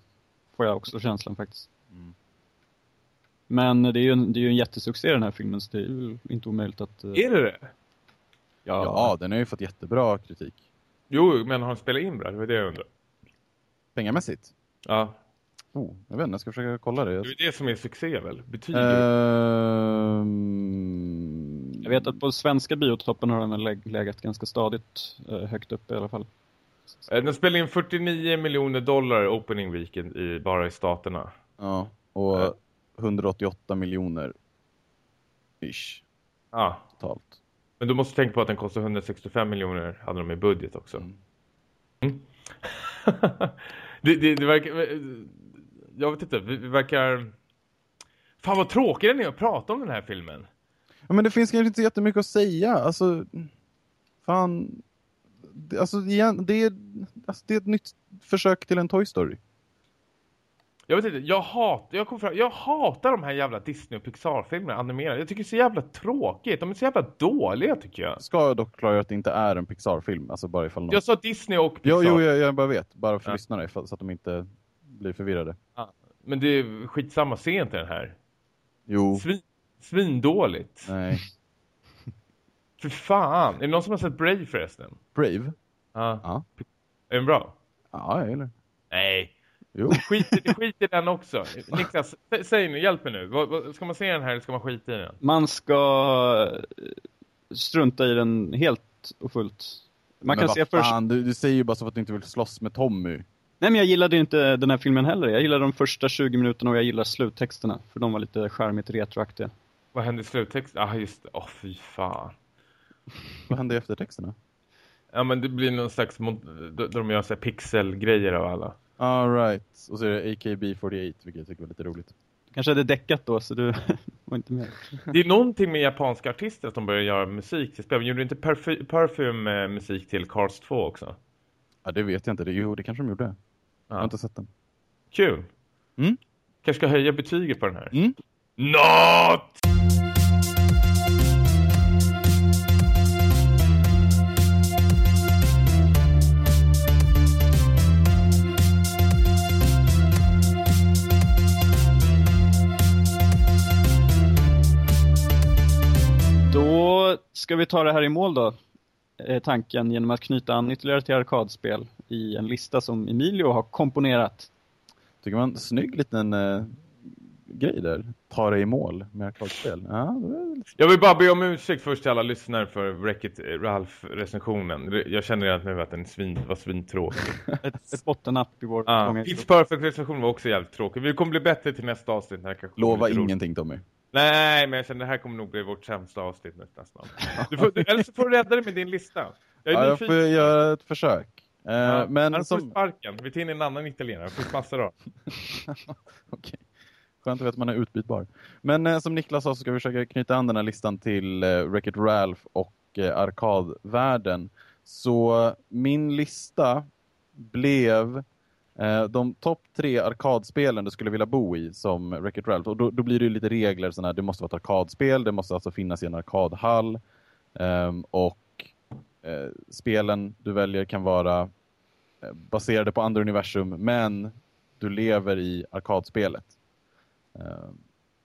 får jag också känslan faktiskt. Mm. Men det är, ju en, det är ju en jättesuccé den här filmen så det är ju inte omöjligt att... eh, Är det det? Ja, den har ju fått jättebra kritik. Jo, men har han spelat in bra? Det var det jag undrar. Pengamässigt? Ja, Oh, jag vet inte, jag ska försöka kolla det. det är det som är succé väl? Betyg. Ehm, Jag vet att på svenska biotoppen har den väl legat ganska stadigt eh, högt upp i alla fall. Eh, Den spelade in 49 miljoner dollar opening weekend i, bara i staterna. Ja, och Ja. 188 miljoner ish Ja, totalt. men du måste tänka på att den kostar 165 miljoner hade de i budget också. Mm. Mm. det, det, det verkar... Jag vet inte, det verkar... Fan vad tråkigt den är att prata om den här filmen. Ja, men det finns kanske inte jättemycket att säga. Alltså, fan. Alltså, igen, det, är, alltså, det är ett nytt försök till en Toy Story. Jag vet inte, jag hatar, jag, kom fram, jag hatar de här jävla Disney och Pixar-filmerna animerade. Jag tycker det är så jävla tråkigt. De är så jävla dåliga tycker jag. Ska jag dock klargöra att det inte är en Pixar-film. Alltså bara ifall någon... Jag sa Disney och Pixar. Jo, jo jag, jag bara vet. Bara för Ja. lyssnare så att de inte blir förvirrade. Men det är skitsamma, se inte den här. Jo, Svin, svindåligt. nej. För fan. Är det någon som har sett Brave förresten? Brave? Ja. Ja. Är den bra? Ja, eller? Nej. Jo. Skit, skit i den också. Niklas, sä- säg nu, hjälp mig nu. Ska man se den här eller ska man skita i den? Man ska eh, strunta i den helt och fullt. Man men kan se först... du, du säger ju bara så att du inte vill slåss med Tommy. Nej men jag gillade inte den här filmen heller. Jag gillade de första 20 minuterna och jag gillar sluttexterna. För de var lite charmigt retroaktiga. Vad hände i sluttext? Ah, just det. Åh, fy fan. Vad hände i eftertexterna? Ja, men det blir någon slags... Där de gör så här pixelgrejer av alla. All right. Och så är det AKB48, vilket jag tycker var lite roligt. Kanske hade däckat då så du var inte med. Det är någonting med japanska artister att de börjar göra musik till spel. Men gjorde inte Perfu- Perfume eh, musik till Cars 2 också? Ja, det vet jag inte. Jo, det kanske de gjorde. Jag har inte sett den. Kul. Mm. Kanske ska höja betyget på den här. Mm. Not! Då ska vi ta det här i mål då. Eh, tanken genom att knyta an ytterligare till arkadspel i en lista som Emilio har komponerat. Tycker man snygg liten eh, grej där. Ta det i mål med arkadspel. Ja, lite... Jag vill bara be om ursäkt först till alla lyssnare för Wreck-It Ralph-recensionen. Jag känner redan nu att den svin, var svintråkig. Ett, ett bottennapp i vår ah, Pitch Perfect-recensionen var också jävligt tråkig. Vi kommer bli bättre till nästa avsnitt. Kommer Lova ingenting Tommy. Nej, men jag känner det här kommer nog bli vårt sämsta avsnitt nästan. Du får, du, eller så får du rädda dig med din lista. Jag Ja, jag får göra ett försök. Eh, Ja, men han får som... sparken. Vi tar in en annan italienare. Det finns massor av. Okej. Skönt att veta att man är utbytbar. Men eh, som Niklas sa så ska vi försöka knyta an den här listan till eh, Wreck-It Ralph och eh, arkadvärlden. Så min lista blev Eh, de topp tre arkadspelen du skulle vilja bo i som Wreck-It Ralph. Och då, då blir det ju lite regler. sådana här, det måste vara ett arkadspel, det måste alltså finnas i en arkadhall. Um, och uh, spelen du väljer kan vara eh, baserade på andra universum, men du lever i arkadspelet. Um,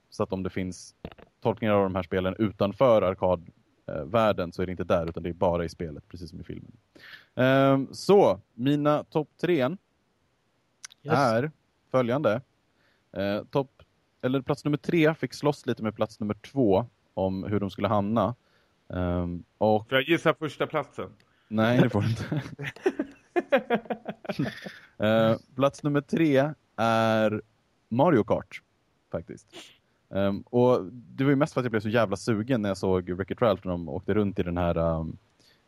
Så att om det finns tolkningar av de här spelen utanför arkadvärlden så är det inte där utan det är bara i spelet, precis som i filmen. Um, Så, mina topp tre är följande. Eh, topp, eller plats nummer tre fick slåss lite med plats nummer två om hur de skulle hamna. Um, och För jag gissar första platsen. nej, det får du inte. Eh, plats nummer tre är Mario Kart, faktiskt. Ehm, och det var ju mest för att jag blev så jävla sugen när jag såg Wreck-It Ralph när de åkte runt i den här um,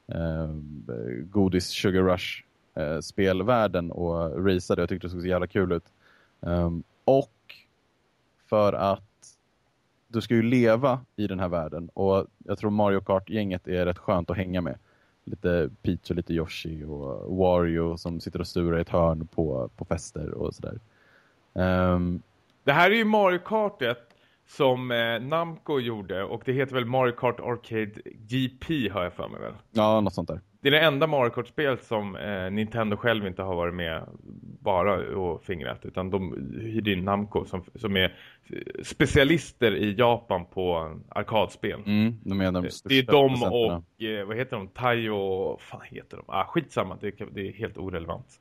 um, godis Sugar Rush uh, spelvärlden och raceade. Jag tyckte det såg så jävla kul ut. Ehm, och för att du ska ju leva i den här världen och jag tror Mario Kart-gänget är rätt skönt att hänga med. Lite Peach och lite Yoshi och Wario som sitter och surar i ett hörn på, på fester och sådär. Ehm, Det här är ju Mario Kartet som eh, Namco gjorde och det heter väl Mario Kart Arcade GP har jag för mig väl. ja, något sånt där. Det är det enda Mario Kart-spel som eh, Nintendo själv inte har varit med bara och fingrat utan de hyrde in Namco som, som är specialister i Japan på arkadspel. Mm, de är de det är de och eh, vad heter de? Taiyo, fan heter de? Ah, skitsamma, det, kan- det är helt orelevant.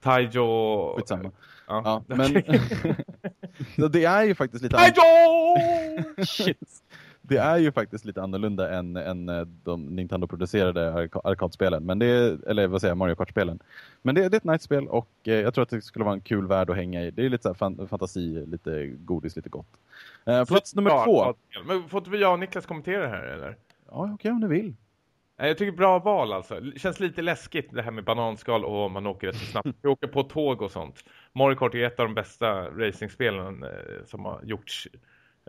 Taiyo... Skitsamma. Ja, Ja, men det är ju faktiskt lite Taiyo! Shit. Det är ju faktiskt lite annorlunda än, än eh, de Nintendo-producerade arka- arkadspelen. Men det är, eller vad säger jag, Mario Kart-spelen. Men det, det är ett nice spel och eh, jag tror att det skulle vara en kul värld att hänga i. Det är lite så fan, fantasi, lite godis, lite gott. Eh, plats nummer två. Men får inte vi jag och Niklas kommentera det här eller? Ja, okej om du vill. Jag tycker bra val alltså. Det känns lite läskigt det här med bananskal och man åker rätt snabbt. Vi åker på tåg och sånt. Mario Kart är ett av de bästa racingspelen eh, som har gjorts.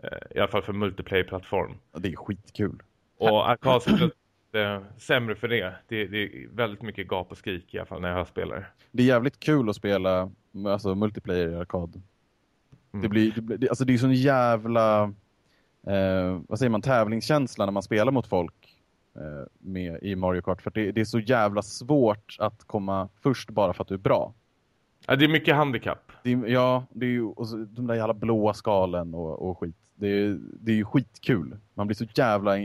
Eh, I alla fall för multiplayer-plattform. Ja, Det är skitkul. Och arkadspelet är sämre för det. det. Det är väldigt mycket gap och skrik i alla fall när jag spelar. Det är jävligt kul att spela alltså, multiplayer i arkad. Mm. Det blir, det blir alltså det är sån jävla eh, vad säger man, tävlingskänsla när man spelar mot folk eh, med, i Mario Kart. För det, det är så jävla svårt att komma först bara för att du är bra. Ja, det är mycket handikapp. Det är, ja, det är ju och så, de där jävla blåa skalen och, och skit. Det är, det är ju skitkul. Man blir så jävla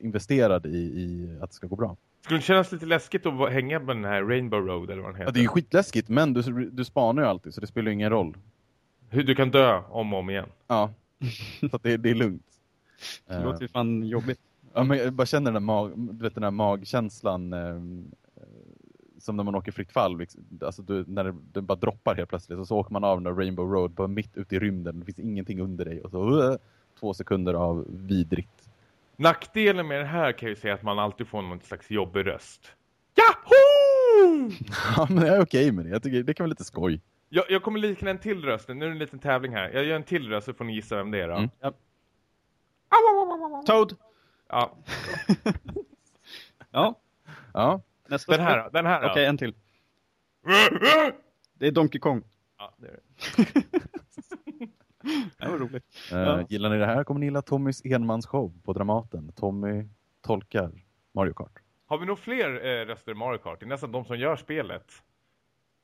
investerad i, i att det ska gå bra. Skulle det kännas lite läskigt att hänga på den här Rainbow Road eller vad den heter? Ja, det är ju skitläskigt, men du, du spanar ju alltid så det spelar ju ingen roll. Hur du kan dö om och om igen. Ja, så att det, det är lugnt. Det låter ju fan jobbigt. Ja, men jag bara känner den där, mag, du vet, den där magkänslan eh, eh, som när man åker fritt fall. Alltså du, när det, det bara droppar helt plötsligt och så åker man av den Rainbow Road bara mitt ute i rymden. Det finns ingenting under dig och så uh, två sekunder av vidrigt. Nackdelen med det här kan ju säga att man alltid får någon slags jobbig röst. Yahoo! Ja, men jag är okej med det. Jag tycker det kan vara lite skoj. Jag, jag kommer likna en till röst. Nu är det en liten tävling här. Jag gör en till röst så får ni gissa vem det är då. Mm. Ja. Toad! Ja, Ja, Ja, nästa den här den här. Okej, en till. Det är Donkey Kong. Ja, det är det. Det var roligt. Ja. gillar ni det här kommer ni gilla Tommys enmansshow på Dramaten. Tommy tolkar Mario Kart. Har vi nog fler eh, röster i Mario Kart? Det är nästan de som gör spelet.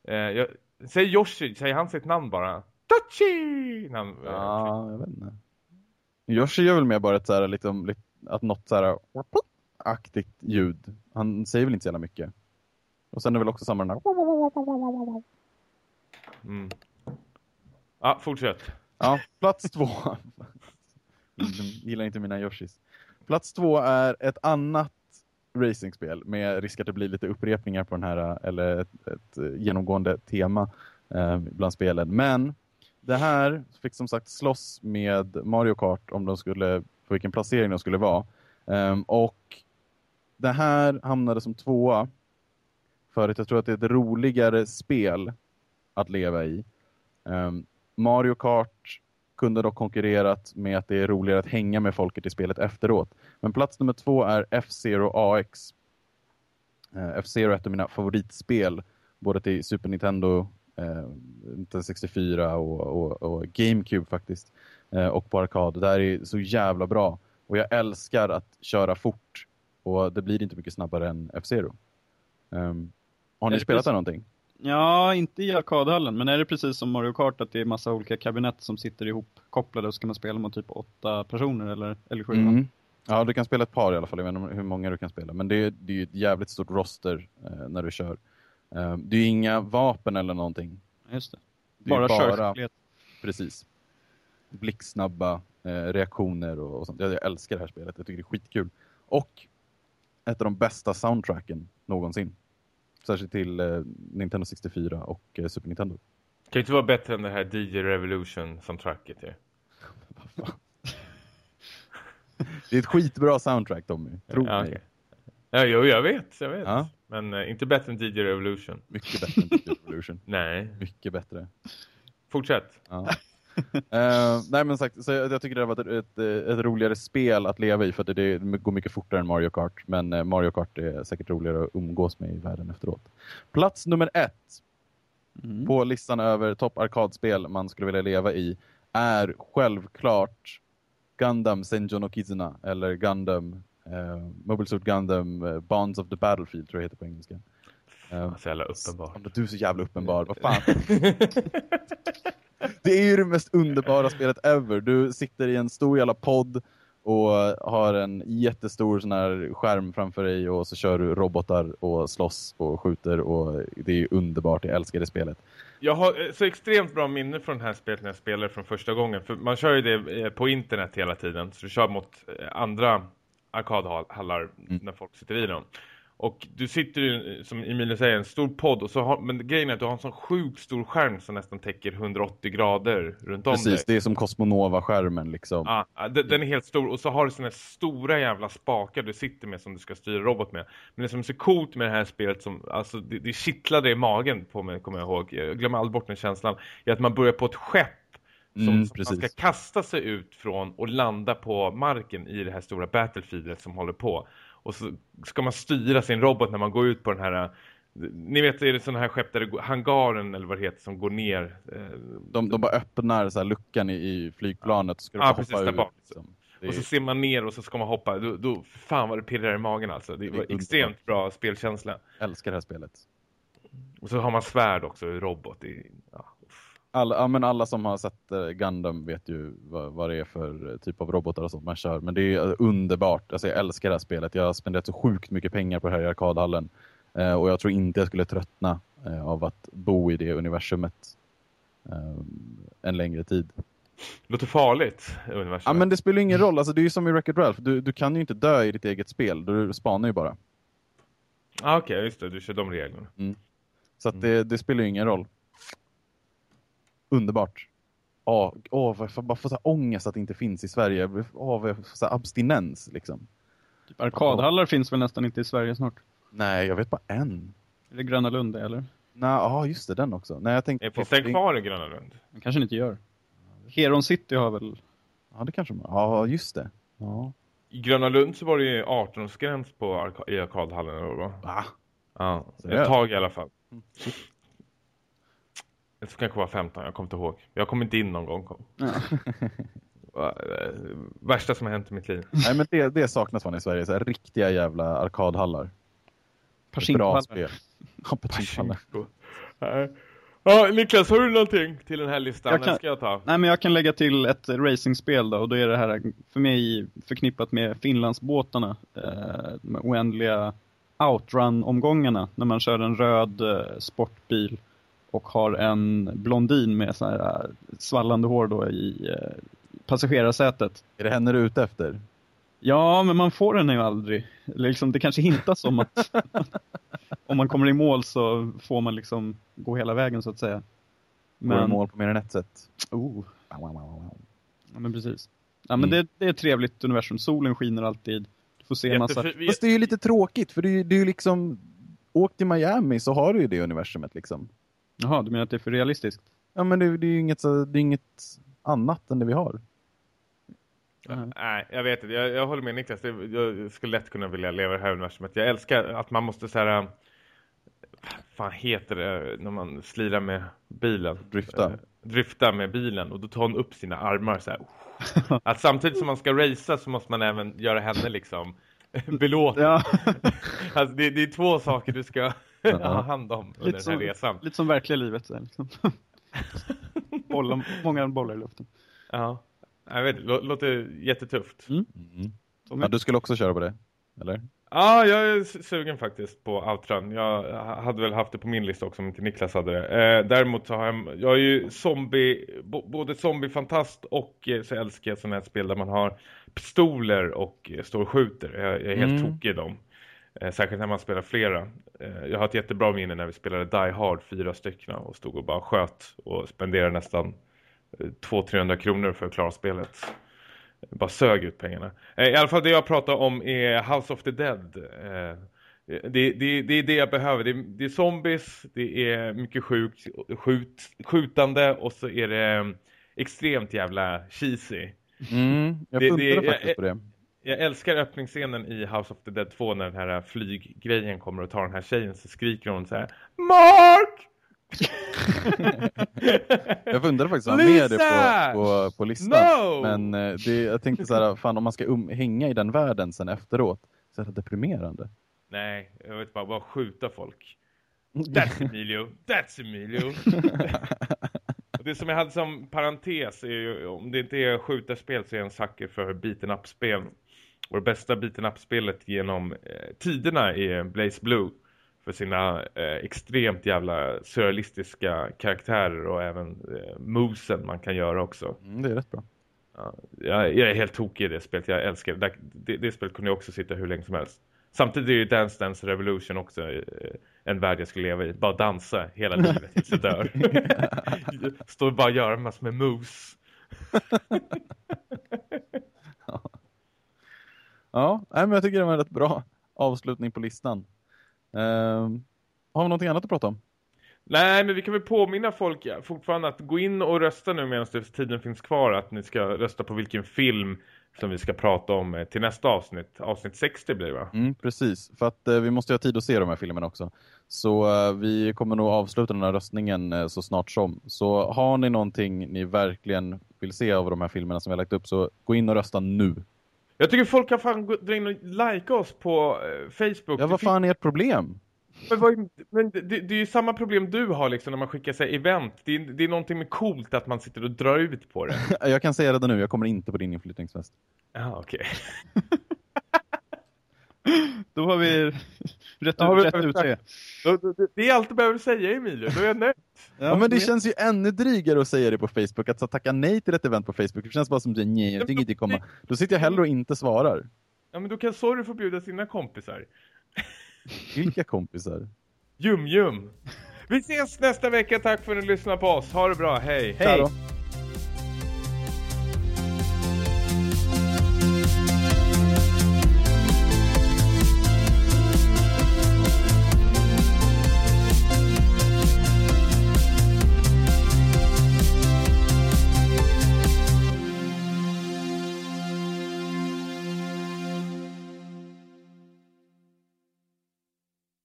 Eh, jag, säg Yoshi, säger han sitt namn bara? Touchy! Namn, eh, Ja, jag vet inte. Yoshi gör väl mer bara ett så här, liksom, lite, att något så här aktigt ljud. Han säger väl inte så jävla mycket. Och sen är det väl också samma den här. Mm. Ja, fortsätt. Ja, plats två. De gillar inte mina Yoshis. Plats två är ett annat racingspel med risk att det blir lite upprepningar på den här eller ett, ett genomgående tema eh, bland spelen. Men det här fick som sagt slåss med Mario Kart om de skulle, på vilken placering de skulle vara. Ehm, och det här hamnade som tvåa för att jag tror att det är ett roligare spel att leva i. Um, Mario Kart kunde dock konkurrerat med att det är roligare att hänga med folket i spelet efteråt. Men plats nummer två är F-Zero AX. Uh, ehm, F-Zero är ett av mina favoritspel, både till Super Nintendo, uh, Nintendo 64 och, och, och GameCube faktiskt. Uh, och på arkad. Det här är så jävla bra. Och jag älskar att köra fort. Och det blir inte mycket snabbare än F-Zero. Ehm, har ni spelat precis- det någonting? Ja, inte i arkadhallen, men är det precis som Mario Kart att det är massa olika kabinett som sitter ihop kopplade och så kan man spela mot typ åtta personer eller, eller sju? Mm. Ja, du kan spela ett par i alla fall. Jag vet inte hur många du kan spela. Men det är, det är ju ett jävligt stort roster eh, när du kör. Eh, det är ju inga vapen eller någonting. Just det. Det Bara, bara- körskicklighet. Precis. Blicksnabba eh, reaktioner och, och sånt. Jag, jag älskar det här spelet. Jag tycker det är skitkul. Och ett av de bästa soundtracken någonsin. Särskilt till eh, Nintendo 64 och eh, Super Nintendo. Kan ju inte vara bättre än det här DJ Revolution som tracket ju. Det är ett skitbra soundtrack Tommy. Tro ja, mig. okej. Ja, jo, jag vet, jag vet. Ja. Men eh, inte bättre än DJ Revolution. Mycket bättre än Digital Revolution. Nej. Mycket bättre. Fortsätt. Ja. Eh, nej men sagt, så jag, jag tycker det var ett, ett, ett roligare spel att leva i för att det, det går mycket fortare än Mario Kart. Men eh, Mario Kart är säkert roligare att umgås med i världen efteråt. Plats nummer ett Mm. på listan över topp arkadspel man skulle vilja leva i är självklart Gundam Senjo no Kizuna eller Gundam eh, Mobile Suit Gundam eh, Bonds of the Battlefield tror jag heter på engelska. Eh, Så jävla uppenbart. Du är så jävla uppenbar, vad fan. det är ju det mest underbara spelet ever. Du sitter i en stor jävla podd och har en jättestor sån här skärm framför dig och så kör du robotar och slåss och skjuter och det är ju underbart, jag älskar det spelet. Jag har eh, så extremt bra minne från det här spelet när jag spelade från första gången. För man kör ju det eh, på internet hela tiden. Så du kör mot eh, andra arkadhallar när folk sitter i dem. Och du sitter ju, som Emilia säger, en stor podd. Och så har, men grejen är att du har en sån sjukt stor skärm som nästan täcker 180 grader runt om Precis, dig. det är som Cosmonova-skärmen liksom. Ja, den är helt stor och så har du såna här stora jävla spakar du sitter med som du ska styra robot med. Men det som är så coolt med det här spelet som, alltså det, det kittlade i magen på mig, kommer jag ihåg. Jag glömmer aldrig bort den känslan. Är att man börjar på ett skepp som, Mm, som man precis. ska kasta sig ut från och landa på marken i det här stora battlefieldet som håller på. Och så ska man styra sin robot när man går ut på den här... Ni vet, är det sådana här skepp där det går, hangaren eller vad det heter som går ner eh, De, de bara öppnar så luckan i, i flygplanet ska Ja, bara precis, där bak. Liksom. Det är, Och så ser man ner och så ska man hoppa. Då, då fan vad det pirrar i magen alltså. Det är var extremt bra spelkänsla. älskar det här spelet. Och så har man svärd också, robot. Det, är- ja. Alla, ja, men alla som har sett uh, Gundam vet ju vad, vad det är för eh, typ av robotar och sånt man kör. Men det är eh, underbart. Alltså, jag älskar det här spelet. Jag har spenderat så sjukt mycket pengar på det här i arkadhallen. Eh, och jag tror inte jag skulle tröttna eh, av att bo i det universumet eh, en längre tid. Låter farligt, universum. Ja, men det spelar ingen roll. Alltså, det är ju som i Wreck-It Ralph. Du, du kan ju inte dö i ditt eget spel. Du spanar ju bara. ah, Okej, just det. Du kör de reglerna. Så att det, det spelar ju ingen roll. Underbart. Åh, åh, vad- jag bara får så här ångest att det inte finns i Sverige. Åh, vad jag får så här abstinens liksom. Typ arkadhallar finns väl nästan inte i Sverige snart? Nej, jag vet bara en. Är det Gröna Lund eller? Nej, ja just det, den också. Nej, jag tänkte Är på... finns den kvar i Gröna Lund? Det kanske inte gör. Heron City har väl... Ja, det kanske man... Ja, just det. Ja. I Gröna Lund så var det ju 18-årsgräns på arka i arkadhallen. Var. Va? Ja, ett tag i alla fall. Mm. Det kanske var 15, jag kommer inte ihåg. Jag kom inte in någon gång. Kom. Ja. Eh, Värsta som har hänt i mitt liv. Nej, men det, det saknas fan i Sverige. Så här, riktiga jävla arkadhallar. Bra spel. Ja. Ja, Niklas, har du någonting till den här listan? Jag kan- ska jag ta. Nej men jag kan lägga till ett racingspel då och då är det här för mig förknippat med Finlandsbåtarna. Eh, de oändliga outrun-omgångarna när man kör en röd eh, sportbil och har en blondin med så här eh, svallande hår då i eh, passagerarsätet. Är det henne du är ute efter? Ja, men man får den ju aldrig. Liksom, det kanske hintas om att om man kommer i mål så får man liksom gå hela vägen så att säga. Går i Men, mål på mer än ett sätt? oh, ja, men precis. Ja, men Mm. det, det är ett trevligt universum. Solen skiner alltid. Du får se en massa... Fast det är ju lite tråkigt, för det är ju, det är ju liksom... Åk till Miami så har du ju det universumet liksom. Jaha, du menar att det är för realistiskt? Ja, men det, det är ju inget, så- det är inget annat än det vi har. Nej, jag vet inte. Jag, jag håller med Niklas. Jag skulle lätt kunna vilja leva i det här universumet. Jag älskar att man måste så här... fan heter det när man slirar med bilen? Drifta. Eh, drifta med bilen. Och då tar hon upp sina armar så här. Att samtidigt som man ska racea så måste man även göra henne liksom belåten. Ja, Alltså, det, det är två saker du ska ha hand om under Lite den som- här resan. lite som verkliga livet. Så här, liksom. bollar, många bollar i luften. Ja. Jag vet, lå- låter jättetufft. Mm. Tommy? Ja, du skulle också köra på det? Eller? Ja, jag är sugen faktiskt på Outrun. Jag ha- hade väl haft det på min lista också om inte Niklas hade det. Eh, däremot så har jag, jag är ju zombie, både zombiefantast och eh, så älskar jag sådana här spel där man har pistoler och eh, står och skjuter. Jag, jag är helt Mm. tokig i dem. Eh, särskilt när man spelar flera. Eh, jag har ett jättebra minne när vi spelade Die Hard, fyra stycken och stod och bara sköt och spenderade nästan eh, 200-300 kronor för att klara spelet. Bara sög ut pengarna. Eh, I alla fall det jag pratar om är House of the Dead. Eh, det, det, det är det jag behöver. Det är, det är zombies, det är mycket sjukt, skjut, skjutande och så är det eh, extremt jävla cheesy. Mm, jag funderar faktiskt på det. Jag älskar öppningsscenen i House of the Dead 2 när den här flyggrejen kommer och tar den här tjejen så skriker hon så här Mark! Jag funderar faktiskt ha med det på, på, på listan. No! Men eh, det, jag tänkte så här, fan om man ska um, hänga i den världen sen efteråt, så är det deprimerande. Nej, jag vet bara, bara skjuta folk. That's Emilio, that's Emilio. Det som jag hade som parentes är ju, om det inte är skjutarspel så är jag en sucker för beaten up-spel. Och det bästa beaten up-spelet genom eh, tiderna är Blaze Blue. För sina eh, extremt jävla surrealistiska karaktärer och även eh, movesen man kan göra också. Mm, det är rätt bra. Ja, jag, jag är helt tokig i det spelet, jag älskar det. Det, det spelet kunde jag också sitta hur länge som helst. Samtidigt är ju Dance Dance Revolution också eh, en värld jag skulle leva i. Bara dansa hela livet tills jag dör. Står bara och gör massor med moves. ja, ja men jag tycker det var en rätt bra avslutning på listan. Uh, har vi någonting annat att prata om? Nej, men vi kan väl påminna folk fortfarande att gå in och rösta nu medan tiden finns kvar. Att ni ska rösta på vilken film som vi ska prata om eh, till nästa avsnitt. Avsnitt 60 blir det va? Mm, precis, för att eh, vi måste ha tid att se de här filmerna också. Så eh, vi kommer nog avsluta den här röstningen eh, så snart som. Så har ni någonting ni verkligen vill se av de här filmerna som vi har lagt upp så gå in och rösta nu. Jag tycker folk kan fan dra in och like oss på eh, Facebook. Ja, vad fan är ert problem? Men, vad, men det, det, är ju samma problem du har liksom när man skickar sig event. Det är, det är någonting med coolt att man sitter och drar ut på det. jag kan säga det nu, jag kommer inte på din inflyttningsfest. Ja, okej. Då har vi rätt, ja, rätt ut det. Det är allt du behöver säga Emilio, då är jag nöjd. Ja, ja, men det känns ju ännu drygare att säga det på Facebook. Att så tacka nej till ett event på Facebook. Det känns bara som att nej, jag tänker inte komma. Då sitter jag hellre och inte svarar. Ja, men då kan Sorry få bjuda sina kompisar. Vilka kompisar? Jum, jum. Vi ses nästa vecka. Tack för att ni lyssnade på oss. Ha det bra. Hej. Hej.